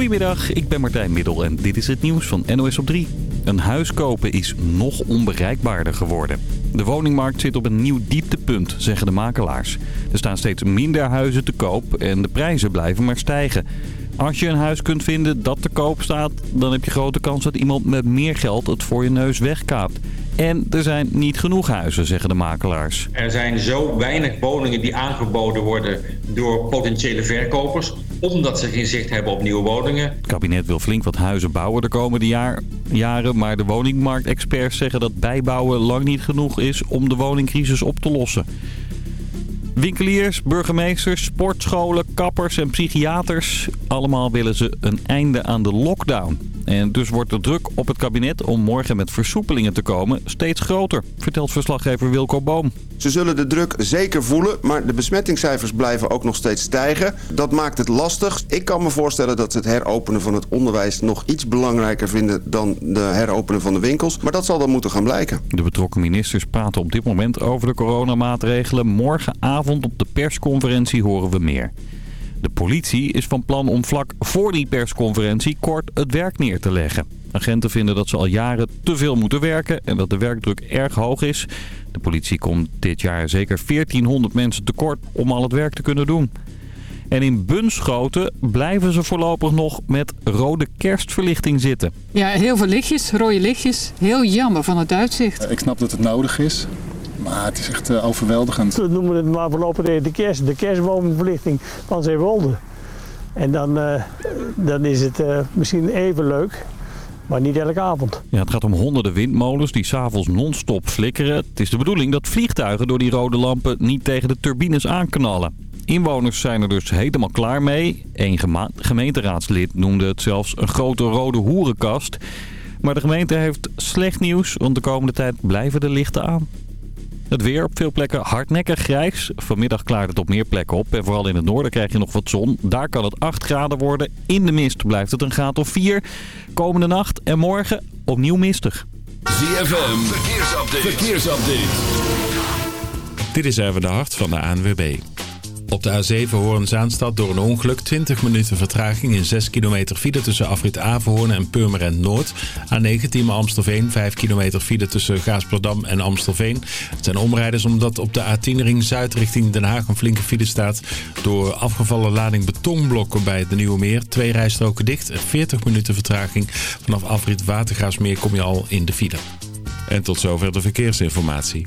Goedemiddag, ik ben Martijn Middel en dit is het nieuws van NOS op 3. Een huis kopen is nog onbereikbaarder geworden. De woningmarkt zit op een nieuw dieptepunt, zeggen de makelaars. Er staan steeds minder huizen te koop en de prijzen blijven maar stijgen. Als je een huis kunt vinden dat te koop staat, dan heb je grote kans dat iemand met meer geld het voor je neus wegkaapt. En er zijn niet genoeg huizen, zeggen de makelaars. Er zijn zo weinig woningen die aangeboden worden door potentiële verkopers omdat ze geen zicht hebben op nieuwe woningen. Het kabinet wil flink wat huizen bouwen de komende jaar, jaren, maar de woningmarktexperts zeggen dat bijbouwen lang niet genoeg is om de woningcrisis op te lossen. Winkeliers, burgemeesters, sportscholen, kappers en psychiaters. Allemaal willen ze een einde aan de lockdown. En dus wordt de druk op het kabinet om morgen met versoepelingen te komen steeds groter, vertelt verslaggever Wilco Boom. Ze zullen de druk zeker voelen, maar de besmettingscijfers blijven ook nog steeds stijgen. Dat maakt het lastig. Ik kan me voorstellen dat ze het heropenen van het onderwijs nog iets belangrijker vinden dan de heropenen van de winkels. Maar dat zal dan moeten gaan blijken. De betrokken ministers praten op dit moment over de coronamaatregelen. Morgenavond op de persconferentie horen we meer. De politie is van plan om vlak voor die persconferentie kort het werk neer te leggen. Agenten vinden dat ze al jaren te veel moeten werken en dat de werkdruk erg hoog is. De politie komt dit jaar zeker 1400 mensen tekort om al het werk te kunnen doen. En in Bunschoten blijven ze voorlopig nog met rode kerstverlichting zitten. Ja, heel veel lichtjes, rode lichtjes. Heel jammer van het uitzicht. Ik snap dat het nodig is. Maar het is echt uh, overweldigend. We noemen het maar voorlopig de, kerst, de kerstboomverlichting van Zeewolde. En dan, uh, dan is het uh, misschien even leuk, maar niet elke avond. Ja, het gaat om honderden windmolens die s'avonds non-stop flikkeren. Het is de bedoeling dat vliegtuigen door die rode lampen niet tegen de turbines aanknallen. Inwoners zijn er dus helemaal klaar mee. Eén gemeenteraadslid noemde het zelfs een grote rode hoerenkast. Maar de gemeente heeft slecht nieuws, want de komende tijd blijven de lichten aan. Het weer op veel plekken hardnekkig grijs. Vanmiddag klaart het op meer plekken op. En vooral in het noorden krijg je nog wat zon. Daar kan het 8 graden worden. In de mist blijft het een graad of 4. Komende nacht en morgen opnieuw mistig. ZFM, verkeersupdate. verkeersupdate. Dit is even de hart van de ANWB. Op de A7 Hoorn-Zaanstad door een ongeluk 20 minuten vertraging in 6 kilometer file tussen afrit Averhoorn en Purmerend Noord. A19 Amstelveen 5 kilometer file tussen Gaasperdam en Amstelveen. Het zijn omrijders omdat op de A10 ring Zuid richting Den Haag een flinke file staat. Door afgevallen lading betonblokken bij de Nieuwe Meer. Twee rijstroken dicht 40 minuten vertraging. Vanaf afrit Watergaasmeer kom je al in de file. En tot zover de verkeersinformatie.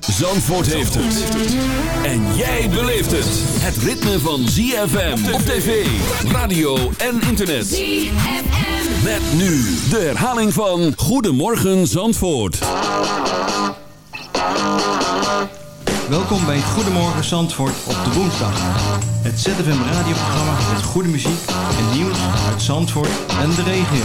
Zandvoort heeft het. En jij beleeft het. Het ritme van ZFM op tv, radio en internet. ZFM. Met nu de herhaling van Goedemorgen Zandvoort. Welkom bij Goedemorgen Zandvoort op de woensdag. Het ZFM radioprogramma met goede muziek en nieuws uit Zandvoort en de regio.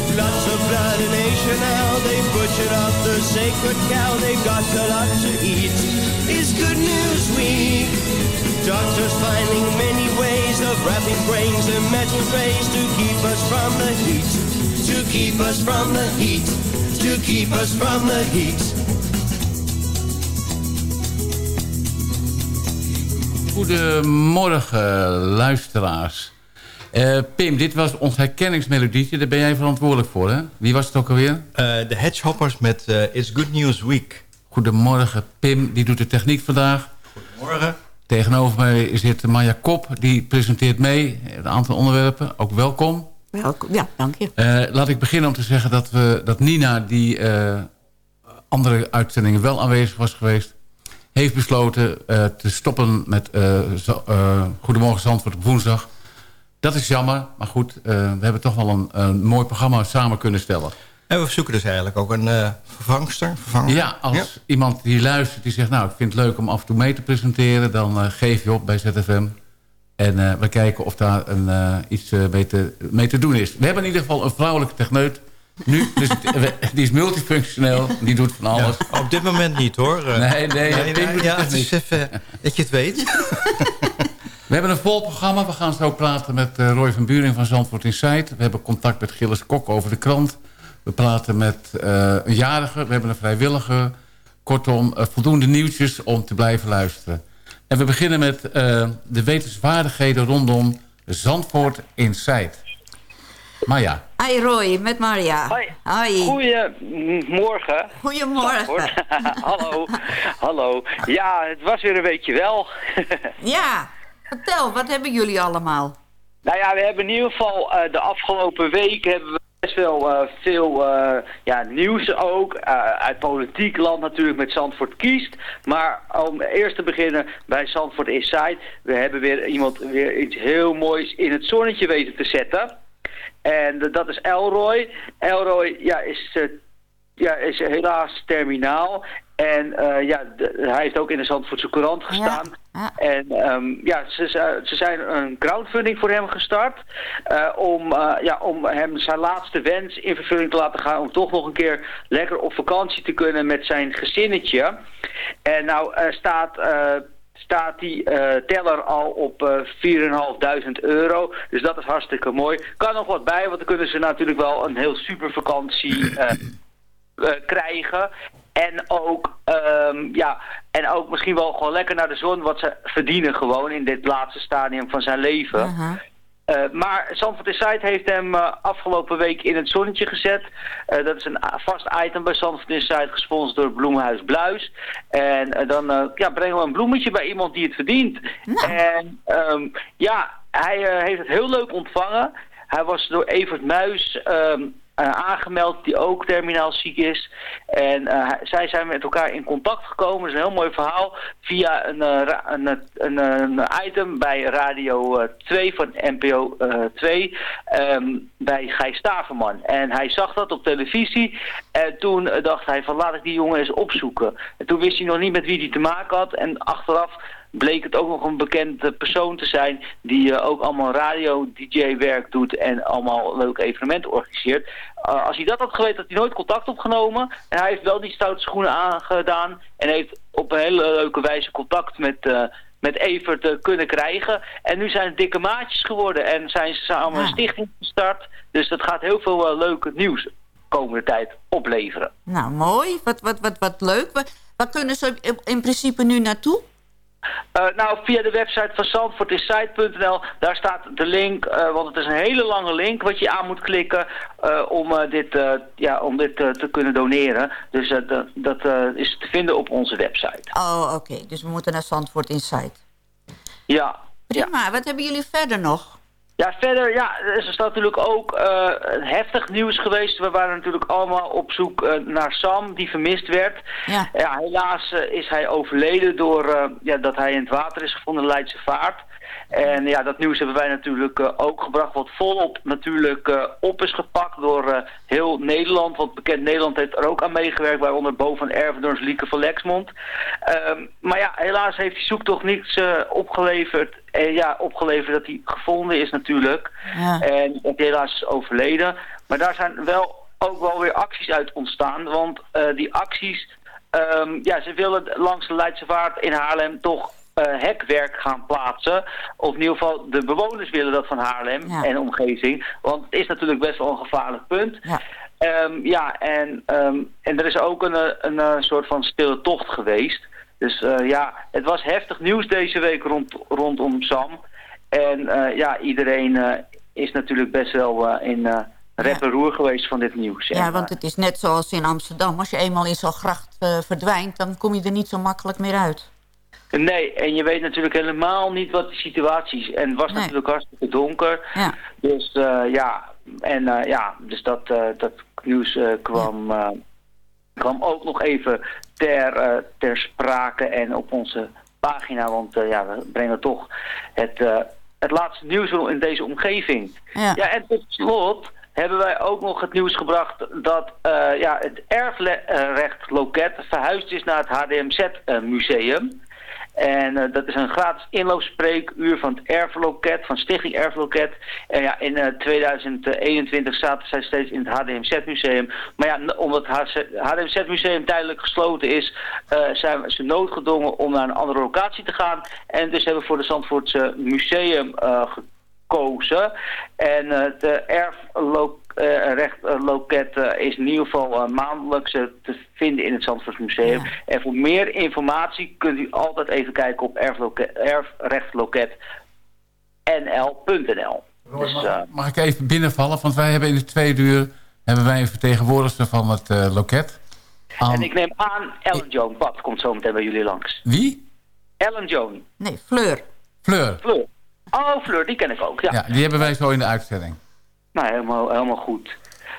Lots of blood in Asia now. They butchered up the sacred cow. They got a lot to eat. It's Good News Week. Doctors finding many ways of wrapping brains in metal trays to keep us from the heat. To keep us from the heat. To keep us from the heat. Goedemorgen, luisteraars. Eh, Pim, dit was ons herkenningsmelodietje. Daar ben jij verantwoordelijk voor, hè? Wie was het ook alweer? de Hedgehoppers met uh, It's Good News Week. Goedemorgen, Pim. Die doet de techniek vandaag. Goedemorgen. Tegenover mij zit Maya Kop. Die presenteert mee een aantal onderwerpen. Ook welkom. Welkom, ja, dank je. Uh, laat ik beginnen om te zeggen dat, we, dat Nina... die andere uitzendingen wel aanwezig was geweest heeft besloten uh, te stoppen met uh, zo, uh, Goedemorgen Zandvoort op woensdag. Dat is jammer, maar goed, we hebben toch wel een, een, mooi programma samen kunnen stellen. En we zoeken dus eigenlijk ook een vervangster. Vervanger. Ja, als ja. iemand die luistert, die zegt... nou, ik vind het leuk om af en toe mee te presenteren... dan geef je op bij ZFM. En we kijken of daar een, iets mee te, mee te doen is. We hebben in ieder geval een vrouwelijke techneut... Nu, dus die is multifunctioneel, die doet van alles. Ja, op dit moment niet hoor. Nee, nee, nee, nee ja, het is even dat je het weet. We hebben een vol programma. We gaan zo praten met uh, Roy van Buring van Zandvoort Insight. We hebben contact met Gilles Kok over de krant. We praten met uh, een jarige. We hebben een vrijwillige. Kortom, uh, voldoende nieuwtjes om te blijven luisteren. En we beginnen met de wetenswaardigheden rondom Zandvoort Insight. Maya. Hi Roy, met Maria. Hoi. Hoi. Goedemorgen. Goedemorgen. hallo, hallo. Ja, het was weer een beetje wel. ja, vertel, wat hebben jullie allemaal? Nou ja, we hebben in ieder geval uh, de afgelopen week hebben we best wel uh, veel uh, ja, nieuws ook. uit politiek land natuurlijk met Zandvoort kiest. Maar om eerst te beginnen bij Zandvoort Inside. We hebben weer iemand weer iets heel moois in het zonnetje weten te zetten. En dat is Elroy. Elroy ja, is, ja, is helaas terminaal. En uh, ja, de, hij heeft ook in de Zandvoortse Courant gestaan. Ja, ja. En um, ja, ze, ze zijn een crowdfunding voor hem gestart. Uh, om, ja, om hem zijn laatste wens in vervulling te laten gaan. Om toch nog een keer lekker op vakantie te kunnen met zijn gezinnetje. En nou staat staat die uh, teller al op uh, 4.500 euro. Dus dat is hartstikke mooi. Kan nog wat bij, want dan kunnen ze natuurlijk wel een heel super vakantie uh, krijgen. En ook, um, ja, en ook misschien wel gewoon lekker naar de zon, wat ze verdienen gewoon in dit laatste stadium van zijn leven. Uh-huh. Uh, maar Zandvoort Insight heeft hem uh, afgelopen week in het zonnetje gezet. Uh, dat is een vast item bij Zandvoort Insight, gesponsord door Bloemhuis Bluis. En dan ja, brengen we een bloemetje bij iemand die het verdient. Nou. En um, ja, hij heeft het heel leuk ontvangen. Hij was door Evert Muis um, uh, aangemeld die ook terminaal ziek is. En uh, zij zijn met elkaar in contact gekomen. Dat is een heel mooi verhaal. Via een, uh, een, een, item bij Radio 2 van NPO 2. Um, bij Gijs Staverman. En hij zag dat op televisie. En toen dacht hij van laat ik die jongen eens opzoeken. En toen wist hij nog niet met wie hij te maken had. En achteraf bleek het ook nog een bekende persoon te zijn die uh, ook allemaal radio-dj-werk doet en allemaal leuke evenementen organiseert. Uh, als hij dat had geweten, had hij nooit contact opgenomen. En hij heeft wel die stoute schoenen aangedaan en heeft op een hele leuke wijze contact met, uh, met Evert kunnen krijgen. En nu zijn het dikke maatjes geworden en zijn ze samen een stichting gestart. Dus dat gaat heel veel leuke nieuws de komende tijd opleveren. Nou, mooi. Wat, wat, wat, wat leuk. Waar, waar kunnen ze in principe nu naartoe? Uh, nou, via de website van zandvoortinsight.nl, daar staat de link, uh, want het is een hele lange link wat je aan moet klikken uh, om dit, ja, om dit te kunnen doneren. Dus dat, dat is te vinden op onze website. Oh, oké. Okay. Dus we moeten naar Zandvoort Insight. Ja. Prima. Ja. Wat hebben jullie verder nog? Ja, verder, ja, er is natuurlijk ook eh, heftig nieuws geweest. We waren natuurlijk allemaal op zoek eh, naar Sam, die vermist werd. Ja. helaas eh, is hij overleden door ja, dat hij in het water is gevonden, Leidse Vaart. En ja, dat nieuws hebben wij natuurlijk ook gebracht, wat volop natuurlijk op is gepakt door heel Nederland. Want bekend Nederland heeft er ook aan meegewerkt, waaronder Bo van Ervedorns, Lieke van Lexmond. Ehm, maar ja, helaas heeft die zoektocht niets opgeleverd. En ja, opgeleverd dat hij gevonden is natuurlijk. Ja. En dat hij helaas is overleden. Maar daar zijn wel ook wel weer acties uit ontstaan. Want eh, die acties, ehm, ja, ze willen langs de Leidse Vaart in Haarlem toch eh, hekwerk gaan plaatsen. Of in ieder geval de bewoners willen dat van Haarlem Ja. en omgeving. Want het is natuurlijk best wel een gevaarlijk punt. Ja. Ehm, ja, en, ehm, en er is ook een, eh, een, eh, soort van stille tocht geweest. Dus eh, ja, het was heftig nieuws deze week rond, rondom Sam. En eh, ja, iedereen eh, is natuurlijk best wel in rep en roer geweest van dit nieuws. Ja, En, want het is net zoals in Amsterdam. Als je eenmaal in zo'n gracht verdwijnt, dan kom je er niet zo makkelijk meer uit. Nee, en je weet natuurlijk helemaal niet wat de situatie is. En het was Nee. natuurlijk hartstikke donker. Ja. Dus ja, en ja, dus dat, dat nieuws kwam, kwam ook nog even ter, eh, ter sprake en op onze pagina. Want eh, ja, we brengen toch het, eh, het laatste nieuws in deze omgeving. Ja. Ja, en tot slot hebben wij ook nog het nieuws gebracht dat eh, ja, het erfrechtloket verhuisd is naar het HDMZ-museum. En eh, dat is een gratis inloopspreekuur van het Erfloket, van Stichting Erfloket. En ja, in eh, 2021 zaten zij steeds in het HDMZ-museum. Maar ja, omdat het HDMZ-museum tijdelijk gesloten is, eh, zijn ze noodgedwongen om naar een andere locatie te gaan. En dus hebben we voor de Zandvoortse Museum eh, gekozen. En eh, de erfrechtloket eh, is in ieder geval eh, maandelijks eh, te vinden in het Zandvoorts Museum. En voor meer informatie kunt u altijd even kijken op erfrechtloket.nl.nl. Dus, eh, Mag ik even binnenvallen? Want wij hebben in de tweede uur hebben wij een vertegenwoordiger van het eh, loket. En ik neem aan, Ellen Joan Pat komt zo meteen bij jullie langs. Wie? Ellen Joan. Nee, Fleur. Fleur. Fleur. Oh, Fleur, die ken ik ook. Ja, Ja, die hebben wij zo in de uitzending. Nou helemaal, helemaal goed.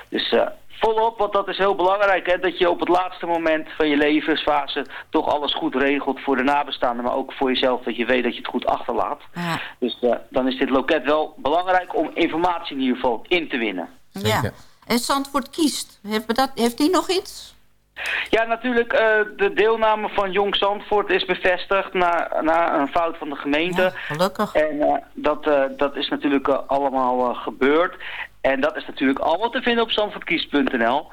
Dus eh, volop, want dat is heel belangrijk. Hè, dat je op het laatste moment van je levensfase toch alles goed regelt voor de nabestaanden. Maar ook voor jezelf, dat je weet dat je het goed achterlaat. Ja. Dus eh, dan is dit loket wel belangrijk om informatie in ieder geval in te winnen. ja. En Zandvoort kiest. Heeft, dat, heeft die nog iets? Ja, natuurlijk, eh, de deelname van Jong Zandvoort is bevestigd na, na een fout van de gemeente. gelukkig. En eh, dat, eh, dat is natuurlijk allemaal gebeurd. En dat is natuurlijk allemaal te vinden op zandvoortkies.nl.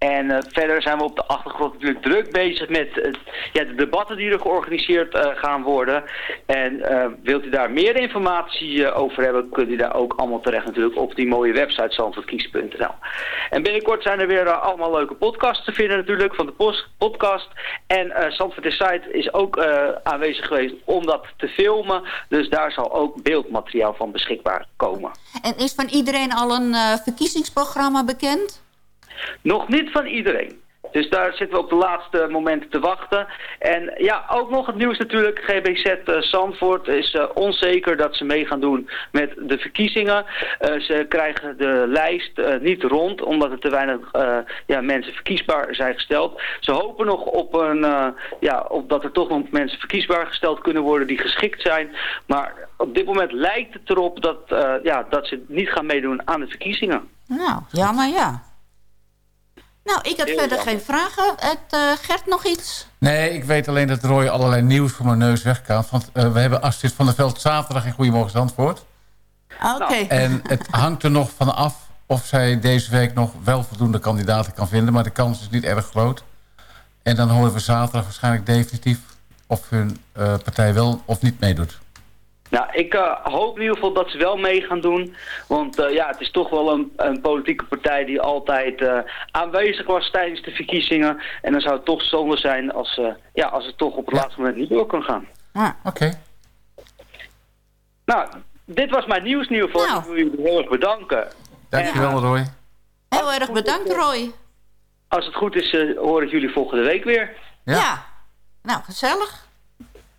En eh, verder zijn we op de achtergrond natuurlijk druk bezig met ja, de debatten die er georganiseerd eh, gaan worden. En eh, wilt u daar meer informatie over hebben, kunt u daar ook allemaal terecht natuurlijk op die mooie website zandvoortkies.nl. En binnenkort zijn er weer allemaal leuke podcasts te vinden natuurlijk van de post podcast. En eh Zandvoort Insight is ook aanwezig geweest om dat te filmen. Dus daar zal ook beeldmateriaal van beschikbaar komen. En is van iedereen al een verkiezingsprogramma bekend? Nog niet van iedereen. Dus daar zitten we op de laatste momenten te wachten. En ja, ook nog het nieuws natuurlijk. GBZ eh, Zandvoort is eh, onzeker dat ze mee gaan doen met de verkiezingen. Eh, ze krijgen de lijst niet rond, omdat er te weinig ja, mensen verkiesbaar zijn gesteld. Ze hopen nog op, een, ja, op dat er toch nog mensen verkiesbaar gesteld kunnen worden die geschikt zijn. Maar op dit moment lijkt het erop dat, ja, dat ze niet gaan meedoen aan de verkiezingen. Nou, jammer ja. Nou, ik heb Heel verder jammer. geen vragen. Het, eh, Gert nog iets? Nee, ik weet alleen dat Roy allerlei nieuws voor mijn neus wegkaapt. Want eh, we hebben Astrid van der Veld zaterdag in Goedemorgen Zandvoort. Oké. En het hangt er nog van af of zij deze week nog wel voldoende kandidaten kan vinden. Maar de kans is niet erg groot. En dan horen we zaterdag waarschijnlijk definitief of hun eh, partij wel of niet meedoet. Nou, ik eh, hoop in ieder geval dat ze wel mee gaan doen. Want eh, ja, het is toch wel een, een politieke partij die altijd eh, aanwezig was tijdens de verkiezingen. En dan zou het toch zonde zijn als, ja, als het toch op het laatste moment niet door kan gaan. Oké. Nou, dit was mijn nieuws in ieder geval. Ik wil jullie heel erg bedanken. Dankjewel Roy. Heel erg bedankt, Roy. Als het goed is, hoor ik jullie volgende week weer. Ja. Nou, gezellig.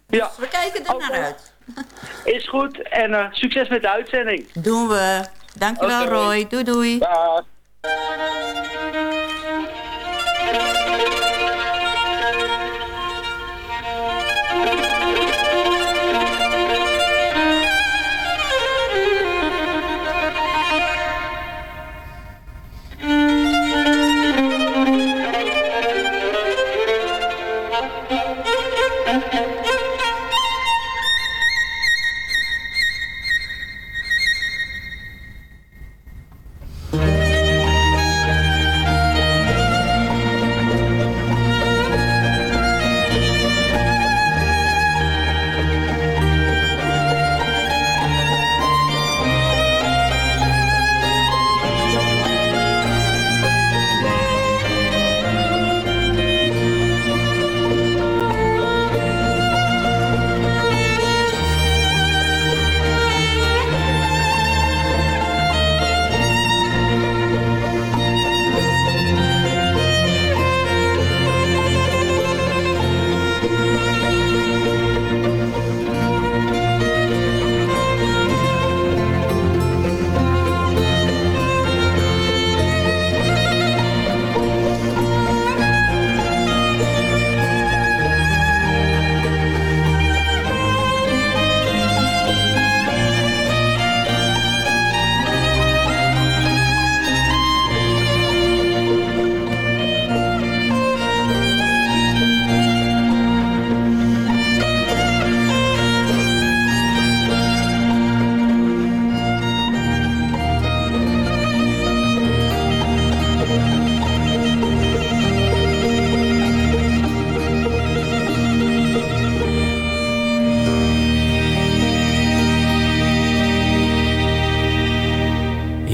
Ja. Dus we kijken er naar uit. Is goed. En eh, succes met de uitzending. Doen we. Dankjewel. Roy. Doei doei. Dag.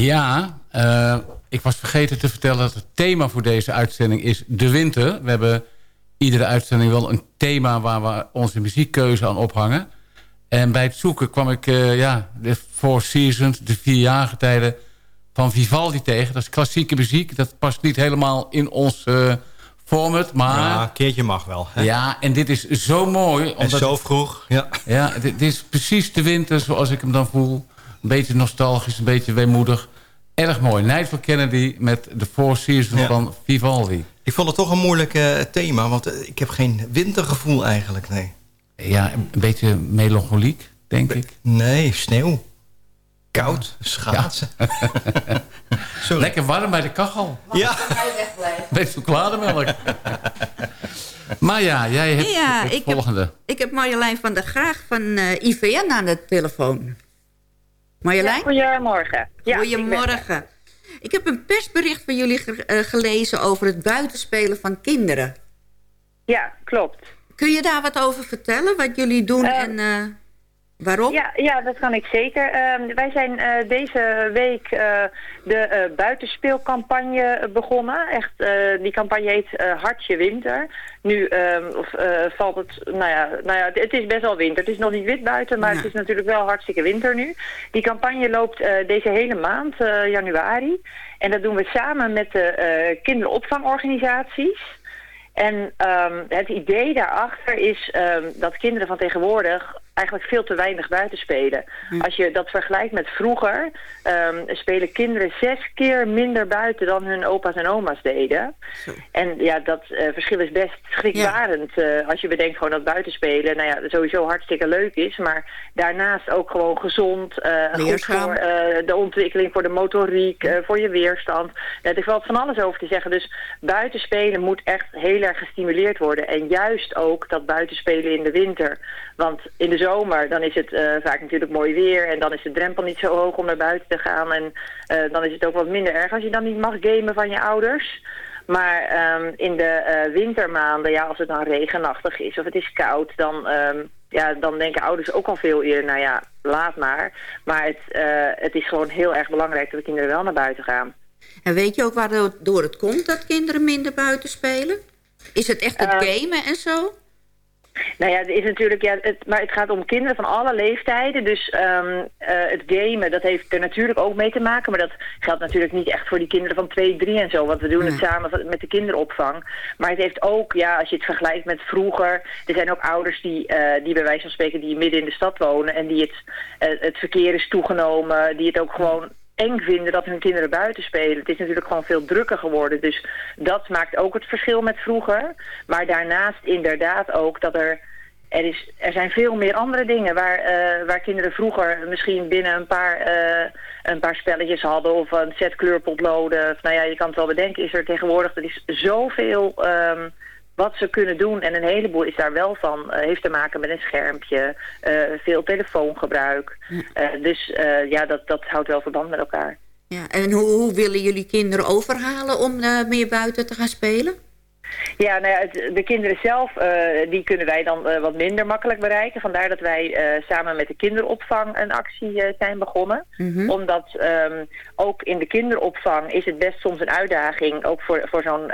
Ja, eh, ik was vergeten te vertellen dat het thema voor deze uitzending is de winter. We hebben iedere uitzending wel een thema waar we onze muziekkeuze aan ophangen. En bij het zoeken kwam ik eh, ja, de Four Seasons, de vier jaargetijden van Vivaldi tegen. Dat is klassieke muziek. Dat past niet helemaal in ons eh, format. Maar Ja, een keertje mag wel. Hè? ja, en dit is zo mooi. En zo vroeg. Ja. Ja, dit, dit is precies de winter zoals ik hem dan voel. Een beetje nostalgisch, een beetje weemoedig. Erg mooi. Night for Kennedy met de Four Seasons Ja. van Vivaldi. Ik vond het toch een moeilijk eh, thema, want eh, ik heb geen wintergevoel eigenlijk, nee. Ja, een beetje melancholiek, denk ik. Nee, sneeuw. Koud, schaatsen. Sorry. Lekker warm bij de kachel. Ja. Beetje chocolademelk. maar ja, jij hebt Ja, het ik heb- volgende. Ik heb Marjolein van der Graag van eh, IVN aan de telefoon. Marjolein? Goedemorgen. Ja, Goedemorgen. Ik heb een persbericht van jullie ge- eh, gelezen over het buitenspelen van kinderen. Ja, klopt. Kun je daar wat over vertellen? Wat jullie doen en eh, waarom? Ja, ja, dat kan ik zeker. Ehm, wij zijn eh, deze week eh, de eh, buitenspeelcampagne begonnen. Echt, die campagne heet Hartje Winter. Nu ehm, of, eh, valt het, nou ja, nou ja, het, het is best wel winter. Het is nog niet wit buiten, maar het is natuurlijk wel hartstikke winter nu. Die campagne loopt deze hele maand, januari. En dat doen we samen met de kinderopvangorganisaties. En ehm, het idee daarachter is dat kinderen van tegenwoordig eigenlijk veel te weinig buiten spelen. Als je dat vergelijkt met vroeger, ehm, spelen kinderen zes keer minder buiten dan hun opa's en oma's deden. En ja, dat eh, verschil is best schrikbarend. eh, als je bedenkt gewoon dat buitenspelen, nou ja, sowieso hartstikke leuk is. Maar daarnaast ook gewoon gezond, eh, goed voor de ontwikkeling, voor de motoriek, voor je weerstand. Daar is wel van alles over te zeggen. Dus buitenspelen moet echt heel erg gestimuleerd worden. En juist ook dat buitenspelen in de winter. Want in de zomer, dan is het eh, vaak natuurlijk mooi weer. En dan is de drempel niet zo hoog om naar buiten te gaan. En eh, dan is het ook wat minder erg als je dan niet mag gamen van je ouders. Maar ehm, in de eh, wintermaanden, ja, als het dan regenachtig is of het is koud, dan, ehm, ja, dan denken ouders ook al veel eerder, nou ja, laat maar. Maar het, het is gewoon heel erg belangrijk dat de kinderen wel naar buiten gaan. En weet je ook waardoor het komt dat kinderen minder buiten spelen? Is het echt het gamen en zo? Nou ja, het is natuurlijk, ja, het, maar het gaat om kinderen van alle leeftijden. Dus ehm, eh, het gamen, dat heeft er natuurlijk ook mee te maken. Maar dat geldt natuurlijk niet echt voor die kinderen van 2, 3 en zo. Want we doen het samen met de kinderopvang. Maar het heeft ook, ja, als je het vergelijkt met vroeger... Er zijn ook ouders die, eh, die bij wijze van spreken die midden in de stad wonen... en die het, eh, het verkeer is toegenomen, die het ook gewoon eng vinden dat hun kinderen buiten spelen. Het is natuurlijk gewoon veel drukker geworden. Dus dat maakt ook het verschil met vroeger. Maar daarnaast inderdaad ook dat er... Er, is, er zijn veel meer andere dingen waar, uh, waar kinderen vroeger misschien binnen een paar, uh, een paar spelletjes hadden of een set kleurpotloden. Nou ja, je kan het wel bedenken, is er tegenwoordig, er is zoveel um, wat ze kunnen doen. En een heleboel is daar wel van. Uh, heeft te maken met een schermpje, uh, veel telefoongebruik. Uh, dus ja, dat, dat houdt wel verband met elkaar. Ja, en hoe, hoe willen jullie kinderen overhalen om meer buiten te gaan spelen? Ja, nou ja, het, de kinderen zelf, uh, die kunnen wij dan uh, wat minder makkelijk bereiken. Vandaar dat wij uh, samen met de kinderopvang een actie zijn begonnen. Mm -hmm. Omdat um, ook in de kinderopvang is het best soms een uitdaging... ook voor, voor zo'n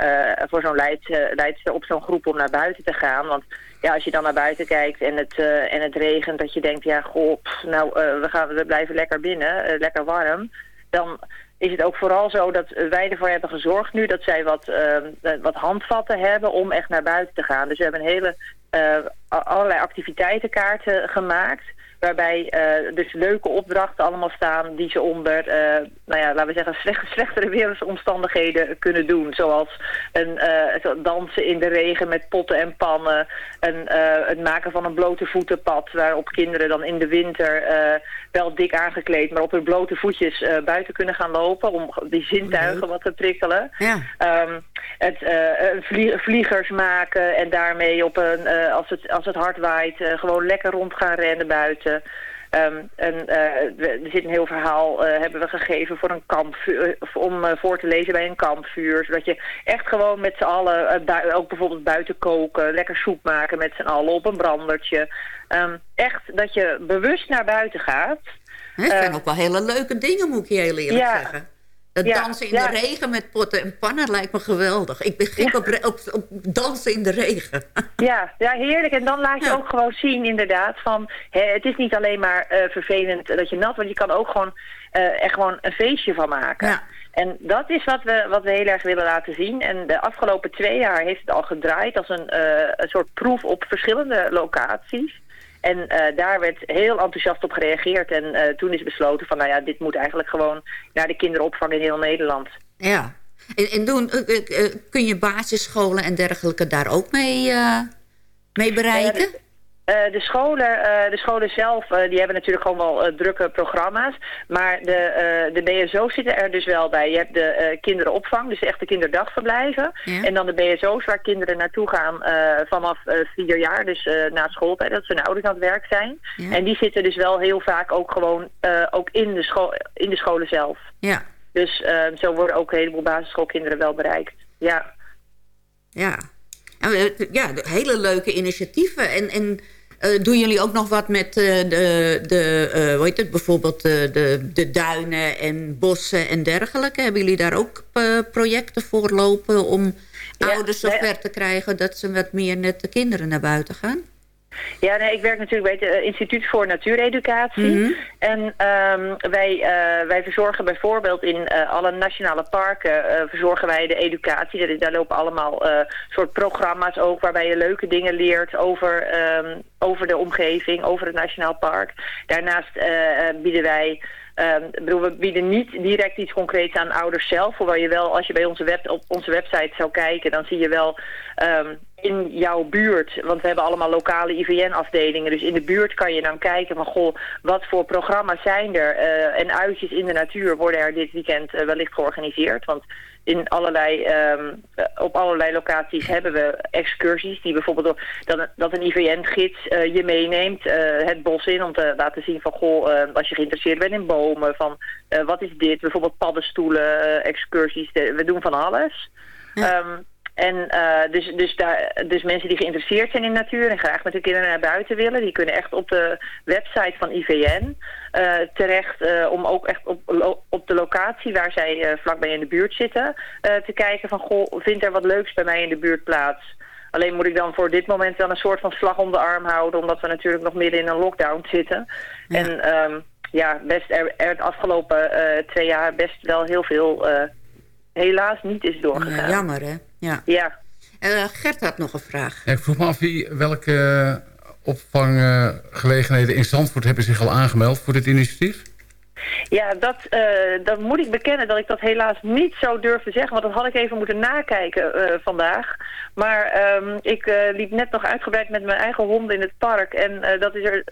voor zo'n leid, leidster op zo'n groep om naar buiten te gaan. Want ja, als je dan naar buiten kijkt en het, en het regent... dat je denkt, ja, goh, pff, nou, we, gaan, we blijven lekker binnen, lekker warm... dan is het ook vooral zo dat wij ervoor hebben gezorgd nu dat zij wat, uh, wat handvatten hebben om echt naar buiten te gaan. Dus we hebben een hele uh, allerlei activiteitenkaarten gemaakt. Waarbij dus leuke opdrachten allemaal staan die ze onder, nou ja, laten we zeggen, slecht, slechtere werersomstandigheden kunnen doen. Zoals een dansen in de regen met potten en pannen. Een, het maken van een blote voetenpad waarop kinderen dan in de winter wel dik aangekleed, maar op hun blote voetjes buiten kunnen gaan lopen. Om die zintuigen wat te prikkelen. Ja. Um, het vlie vliegers maken en daarmee op een, als, het, als het hard waait, gewoon lekker rond gaan rennen buiten. Um, en uh, er zit een heel verhaal, uh, hebben we gegeven voor een kampvuur, om uh, voor te lezen bij een kampvuur. Zodat je echt gewoon met z'n allen, ook bijvoorbeeld buiten koken, lekker soep maken met z'n allen op een brandertje. Um, echt dat je bewust naar buiten gaat. Het zijn ook wel hele leuke dingen, moet ik je heel eerlijk ja. zeggen. Het ja, dansen in ja. de regen met potten en pannen lijkt me geweldig. Ik ben gek ja. op, op, op, dansen in de regen. Ja, ja heerlijk. En dan laat je ook gewoon zien inderdaad van... Hè, het is niet alleen maar uh, vervelend dat je nat wordt. Je kan ook gewoon uh, er gewoon een feestje van maken. En dat is wat we, wat we heel erg willen laten zien. En de afgelopen twee jaar heeft het al gedraaid als een, een soort proef op verschillende locaties. En uh, daar werd heel enthousiast op gereageerd. En uh, toen is besloten van, nou ja, dit moet eigenlijk gewoon naar de kinderopvang in heel Nederland. Ja. En, en doen, uh, kun je basisscholen en dergelijke daar ook mee, mee bereiken? Ja, Uh, de, scholen, uh, de scholen zelf uh, die hebben natuurlijk gewoon wel drukke programma's. Maar de, de BSO's zitten er dus wel bij. Je hebt de kinderenopvang, dus echt de kinderdagverblijven. Ja. En dan de BSO's waar kinderen naartoe gaan vanaf vier jaar, dus na schooltijd, dat ze ouders aan het werk zijn. Ja. En die zitten dus wel heel vaak ook gewoon ook in, de school, in de scholen zelf. Ja. Dus zo worden ook een heleboel basisschoolkinderen wel bereikt. Ja. Ja. Ja, hele leuke initiatieven. En, en uh, doen jullie ook nog wat met uh, de, de uh, hoe heet het, bijvoorbeeld de, de duinen en bossen en dergelijke? Hebben jullie daar ook projecten voor lopen om ja, ouders zover te krijgen dat ze wat meer met de kinderen naar buiten gaan? Ja, nee, ik werk natuurlijk bij het uh, Instituut voor Natuureducatie. Mhm. Mm -hmm. En um, wij, uh, wij verzorgen bijvoorbeeld in uh, alle nationale parken... verzorgen wij de educatie. Daar, daar lopen allemaal soort programma's ook... waarbij je leuke dingen leert over, um, over de omgeving, over het nationaal park. Daarnaast bieden wij... Um, bedoel, we bieden niet direct iets concreets aan ouders zelf. Hoewel je wel, als je bij onze web, op onze website zou kijken... dan zie je wel um, in jouw buurt... want we hebben allemaal lokale IVN-afdelingen... dus in de buurt kan je dan kijken van... goh, wat voor programma's zijn er... Uh, en uitjes in de natuur worden er dit weekend uh, wellicht georganiseerd. Want in allerlei, um, op allerlei locaties hebben we excursies die bijvoorbeeld dat, dat een IVN-gids uh, je meeneemt het bos in om te laten zien van goh, als je geïnteresseerd bent in bomen, van wat is dit, bijvoorbeeld paddenstoelen, excursies, we doen van alles. Ja. Um, en uh, dus, dus, daar, dus mensen die geïnteresseerd zijn in natuur en graag met hun kinderen naar buiten willen, die kunnen echt op de website van IVN uh, terecht uh, om ook echt op, op de locatie waar zij vlakbij in de buurt zitten te kijken van goh, vindt er wat leuks bij mij in de buurt plaats? Alleen moet ik dan voor dit moment dan een soort van slag om de arm houden... omdat we natuurlijk nog midden in een lockdown zitten. En ehm, ja, best er, er het afgelopen eh, twee jaar best wel heel veel eh, helaas niet is doorgegaan. Ja, jammer, hè? Ja. Ja. Eh, Gert had nog een vraag. Ja, ik vroeg me af wie, welke opvanggelegenheden in Zandvoort hebben zich al aangemeld voor dit initiatief? Ja, dat, eh, dat moet ik bekennen dat ik dat helaas niet zo durf te zeggen. Want dat had ik even moeten nakijken eh, vandaag. Maar ehm, ik eh, liep net nog uitgebreid met mijn eigen honden in het park. En dat is er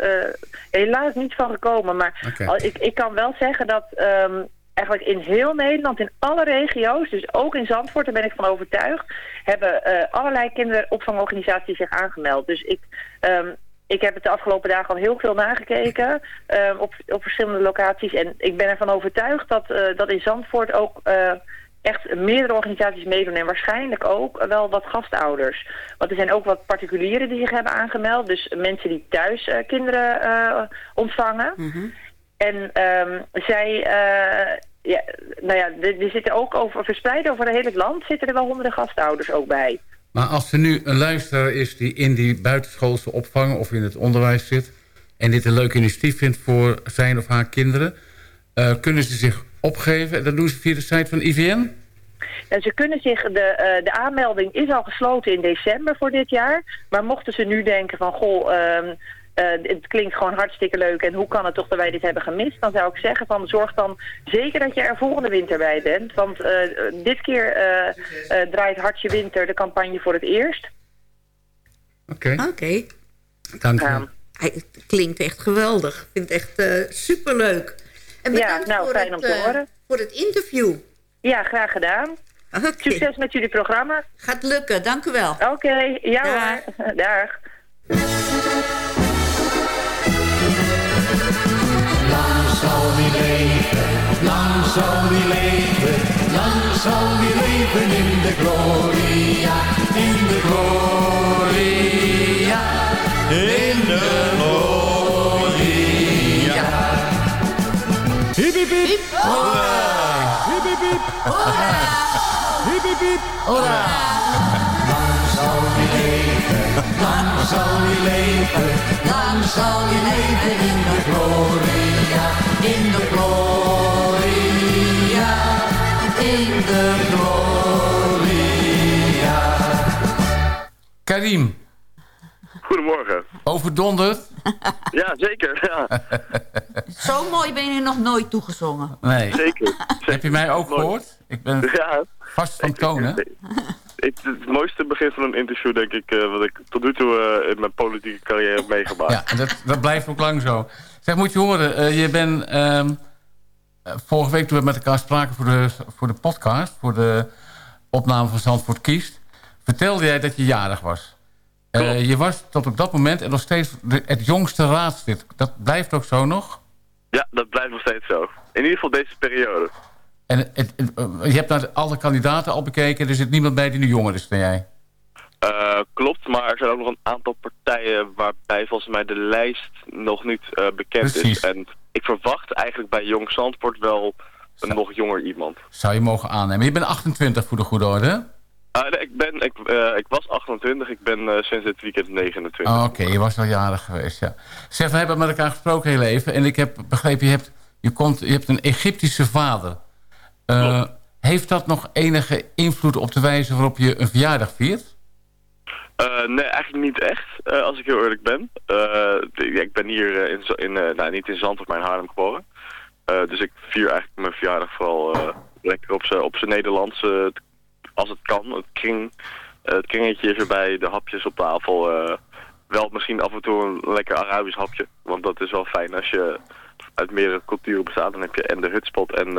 helaas niet van gekomen. Maar al, ik, ik kan wel zeggen dat... ehm, eigenlijk in heel Nederland, in alle regio's, dus ook in Zandvoort, daar ben ik van overtuigd, hebben allerlei kinderopvangorganisaties zich aangemeld. Dus ik, ehm, ik heb het de afgelopen dagen al heel veel nagekeken ehm, op, op verschillende locaties. En ik ben ervan overtuigd dat, eh, dat in Zandvoort ook eh, echt meerdere organisaties meedoen. En waarschijnlijk ook wel wat gastouders. Want er zijn ook wat particulieren die zich hebben aangemeld. Dus mensen die thuis eh, kinderen ontvangen. En ehm, zij... ja, nou ja, er, zitten ook over, verspreid over het hele land zitten er wel honderden gastouders ook bij. Maar als er nu een luisteraar is die in die buitenschoolse opvang of in het onderwijs zit... en dit een leuk initiatief vindt voor zijn of haar kinderen... Uh, kunnen ze zich opgeven. Dat doen ze via de site van IVN? En ze kunnen zich, de, uh, de aanmelding is al gesloten in december voor dit jaar. Maar mochten ze nu denken van, goh, uh, uh, het klinkt gewoon hartstikke leuk en hoe kan het toch dat wij dit hebben gemist? Dan zou ik zeggen van zorg dan zeker dat je er volgende winter bij bent. Want uh, dit keer uh, draait Hartje Winter de campagne voor het eerst. Oké. Oké. Okay. Dank je. Um, het klinkt echt geweldig. Ik vind het echt superleuk. En bedankt ja, nou, voor, fijn het, om te horen. voor het interview. Ja, graag gedaan. Okay. Succes met jullie programma. Gaat lukken, dank u wel. Oké, okay, ja hoor. Dag. Lang zal die leven, lang zal die leven in de gloria, in de gloria, in de gloria. Hip hip hip, hoera! Hip hip hip, hoera! Hip hip hip, hoera! Lang zal die leven, lang zal die leven, lang zal die leven in de gloria, in de gloria, in de gloria. Karim. Goedemorgen. Overdonderd? Ja, zeker. Ja. Zo mooi ben je nog nooit toegezongen. Nee. Zeker. Heb je mij ook gehoord? Ik ben Ja. vast van toon, hè? Ik, het mooiste begin van een interview, denk ik, uh, wat ik tot nu toe uh, in mijn politieke carrière heb meegemaakt. Ja, en dat, dat blijft ook lang zo. Zeg, moet je horen, uh, je bent... Um, vorige week toen we met elkaar spraken voor de, voor de podcast... voor de opname van Zandvoort Kiest... vertelde jij dat je jarig was. je was tot op dat moment en nog steeds de, het jongste raadslid. Dat blijft ook zo nog? Ja, dat blijft nog steeds zo. In ieder geval deze periode. En het, het, je hebt naar alle kandidaten al bekeken. Er zit niemand bij die nu jonger is dan jij. Uh, klopt, maar er zijn ook nog een aantal partijen... waarbij volgens mij de lijst nog niet uh, bekend Precies. is. En ik verwacht eigenlijk bij Jong Zandvoort wel een nog jonger iemand. Zou je mogen aannemen. Je bent 28 voor de goede orde? Uh, nee, ik, ben, ik, ik was 28, ik ben sinds dit weekend 29. Oh, Oké, okay. je was wel jarig geweest, ja. Zeg, we hebben met elkaar gesproken heel even. En ik heb begrepen, je hebt, je komt, je hebt een Egyptische vader... Uh, heeft dat nog enige invloed op de wijze waarop je een verjaardag viert? Uh, nee, eigenlijk niet echt, uh, als ik heel eerlijk ben. ja, ik ben hier in, in nou, niet in Zandvoort, maar in Haarlem geboren. dus ik vier eigenlijk mijn verjaardag vooral lekker op zijn op Nederlands, als het kan. Het, kring, het kringetje is erbij, de hapjes op tafel. wel misschien af en toe een lekker Arabisch hapje, want dat is wel fijn als je uit meerdere culturen bestaat. Dan heb je en de hutspot en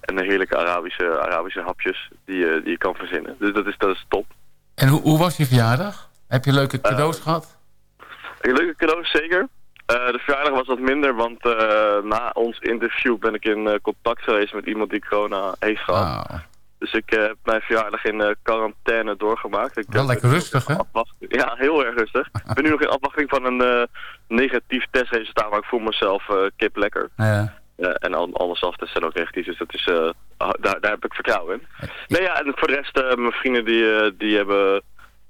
en de heerlijke Arabische, Arabische hapjes die, die je kan verzinnen. Dus dat is, dat is top. En hoe, hoe was je verjaardag? Heb je leuke cadeaus uh, gehad? Leuke cadeaus, zeker. Uh, de verjaardag was wat minder, want na ons interview ben ik in contact geweest met iemand die corona heeft gehad. Oh. Dus ik heb mijn verjaardag in quarantaine doorgemaakt. Ik Wel lekker rustig, hè? Ja, heel erg rustig. ik ben nu nog in afwachting van een negatief testresultaat, maar ik voel mezelf kip lekker. Ja. Uh, en al, alle zelftests zijn ook negatief, dus dat is, uh, daar, daar heb ik vertrouwen in. Nee, ja, en voor de rest, uh, mijn vrienden die, die hebben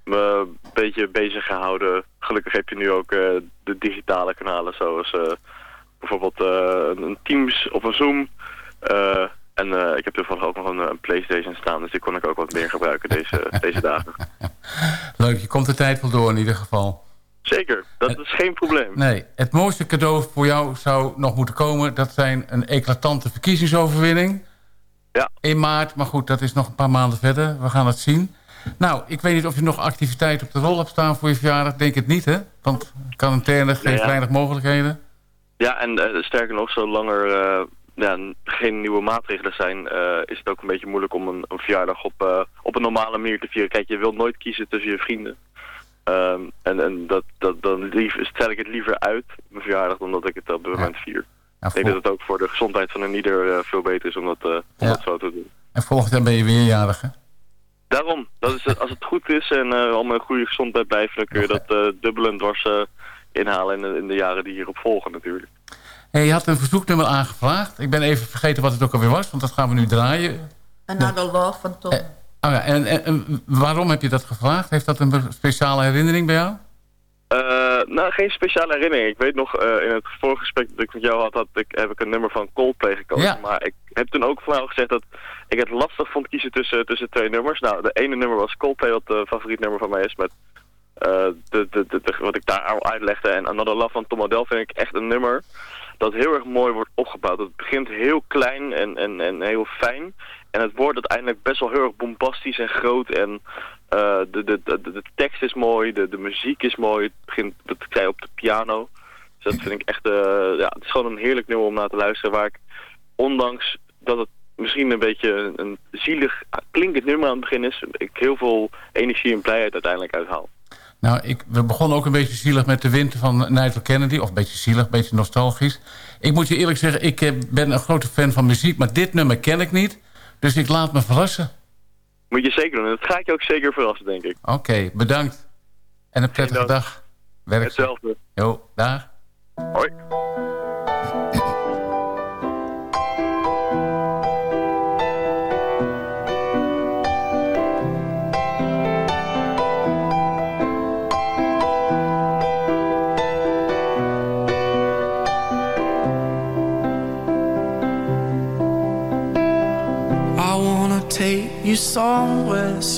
me een beetje bezig gehouden. Gelukkig heb je nu ook eh, de digitale kanalen zoals eh, bijvoorbeeld eh, een Teams of een Zoom. Eh, en eh, ik heb toevallig ook nog een, een Playstation staan, dus die kon ik ook wat meer gebruiken deze, deze dagen. Leuk, je komt de tijd wel door in ieder geval. Zeker, dat is geen probleem. Nee, het mooiste cadeau voor jou zou nog moeten komen. Dat zijn een eclatante verkiezingsoverwinning. Ja. In maart, maar goed, dat is nog een paar maanden verder. We gaan het zien. Nou, ik weet niet of je nog activiteit op de rol hebt staan voor je verjaardag. Denk het niet, hè? Want quarantaine geeft Nee, ja. weinig mogelijkheden. Ja, en eh, sterker nog, zolang er eh, ja, geen nieuwe maatregelen zijn, eh, is het ook een beetje moeilijk om een, een verjaardag op, eh, op een normale manier te vieren. Kijk, je wilt nooit kiezen tussen je vrienden. Ehm, en en dat, dat, dan lief, stel ik het liever uit, mijn verjaardag, dan dat ik het op dit moment vier. ik denk dat het ook voor de gezondheid van een ieder eh, veel beter is om dat, eh, om Ja. dat zo te doen. En volgend jaar ben je weer jarig, hè? Daarom, dat is, het- als het goed is en eh allemaal een goede gezondheid blijven, dan kun je dat eh dubbel en dwars eh, inhalen in de, in de jaren die hierop volgen natuurlijk. Hey, je had een verzoeknummer aangevraagd. Ik ben even vergeten wat het ook alweer was, want dat gaan we nu draaien. Another Love van Tom. Oh ja, en, en- waarom heb je dat gevraagd? Heeft dat een speciale herinnering bij jou? Eh, nou, geen speciale herinnering. Ik weet nog, eh, in het vorige gesprek dat ik met jou had, had ik, heb ik een nummer van Coldplay gekozen. Ja. Maar ik heb toen ook van jou gezegd dat ik het lastig vond kiezen tussen, tussen twee nummers. Nou, de ene nummer was Coldplay, wat de favoriet nummer van mij is, met eh, de, de, de, wat ik daar al uitlegde. En Another Love van Tom Odell vind ik echt een nummer dat heel erg mooi wordt opgebouwd. Het begint heel klein en, en, en heel fijn. En het wordt uiteindelijk best wel heel erg bombastisch en groot. En eh, de, de, de, tekst is mooi, de, de muziek is mooi. Het begint, dat zei, op de piano. Dus dat vind ik echt, eh, ja, het is gewoon een heerlijk nummer om naar te luisteren. Waar ik, ondanks dat het misschien een beetje een, een zielig klinkend nummer aan het begin is, ik heel veel energie en blijheid uiteindelijk uithaal. Nou, ik, we begonnen ook een beetje zielig met de winter van Nigel Kennedy. Of een beetje zielig, een beetje nostalgisch. Ik moet je eerlijk zeggen, ik eh, ben een grote fan van muziek... maar dit nummer ken ik niet. Dus ik laat me verrassen. Moet je zeker doen. En dat ga ik je ook zeker verrassen, denk ik. Oké, bedankt. En een prettige dag. Werk. Hetzelfde. Jo, dag. Hoi.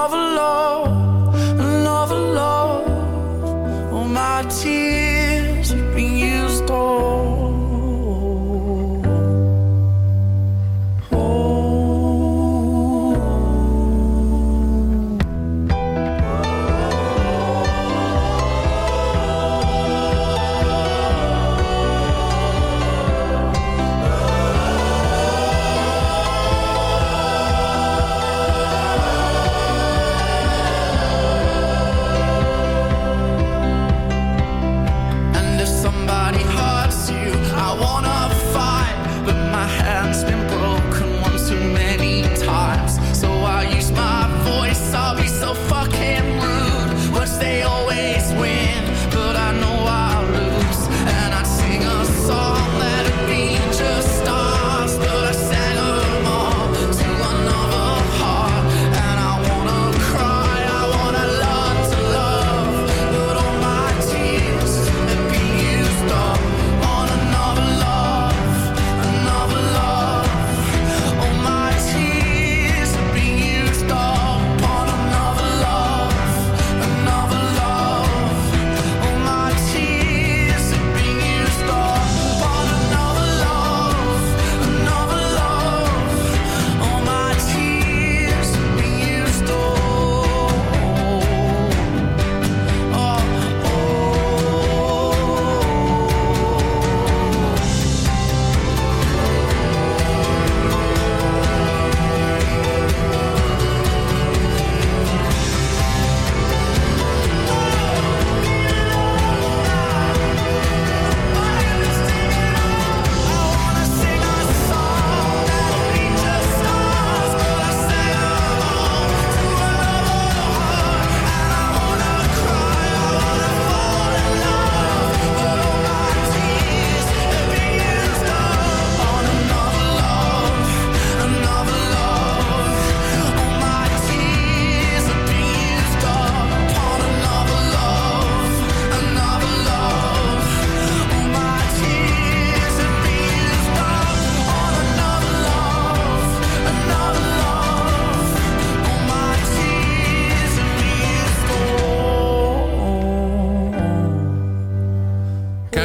on another love,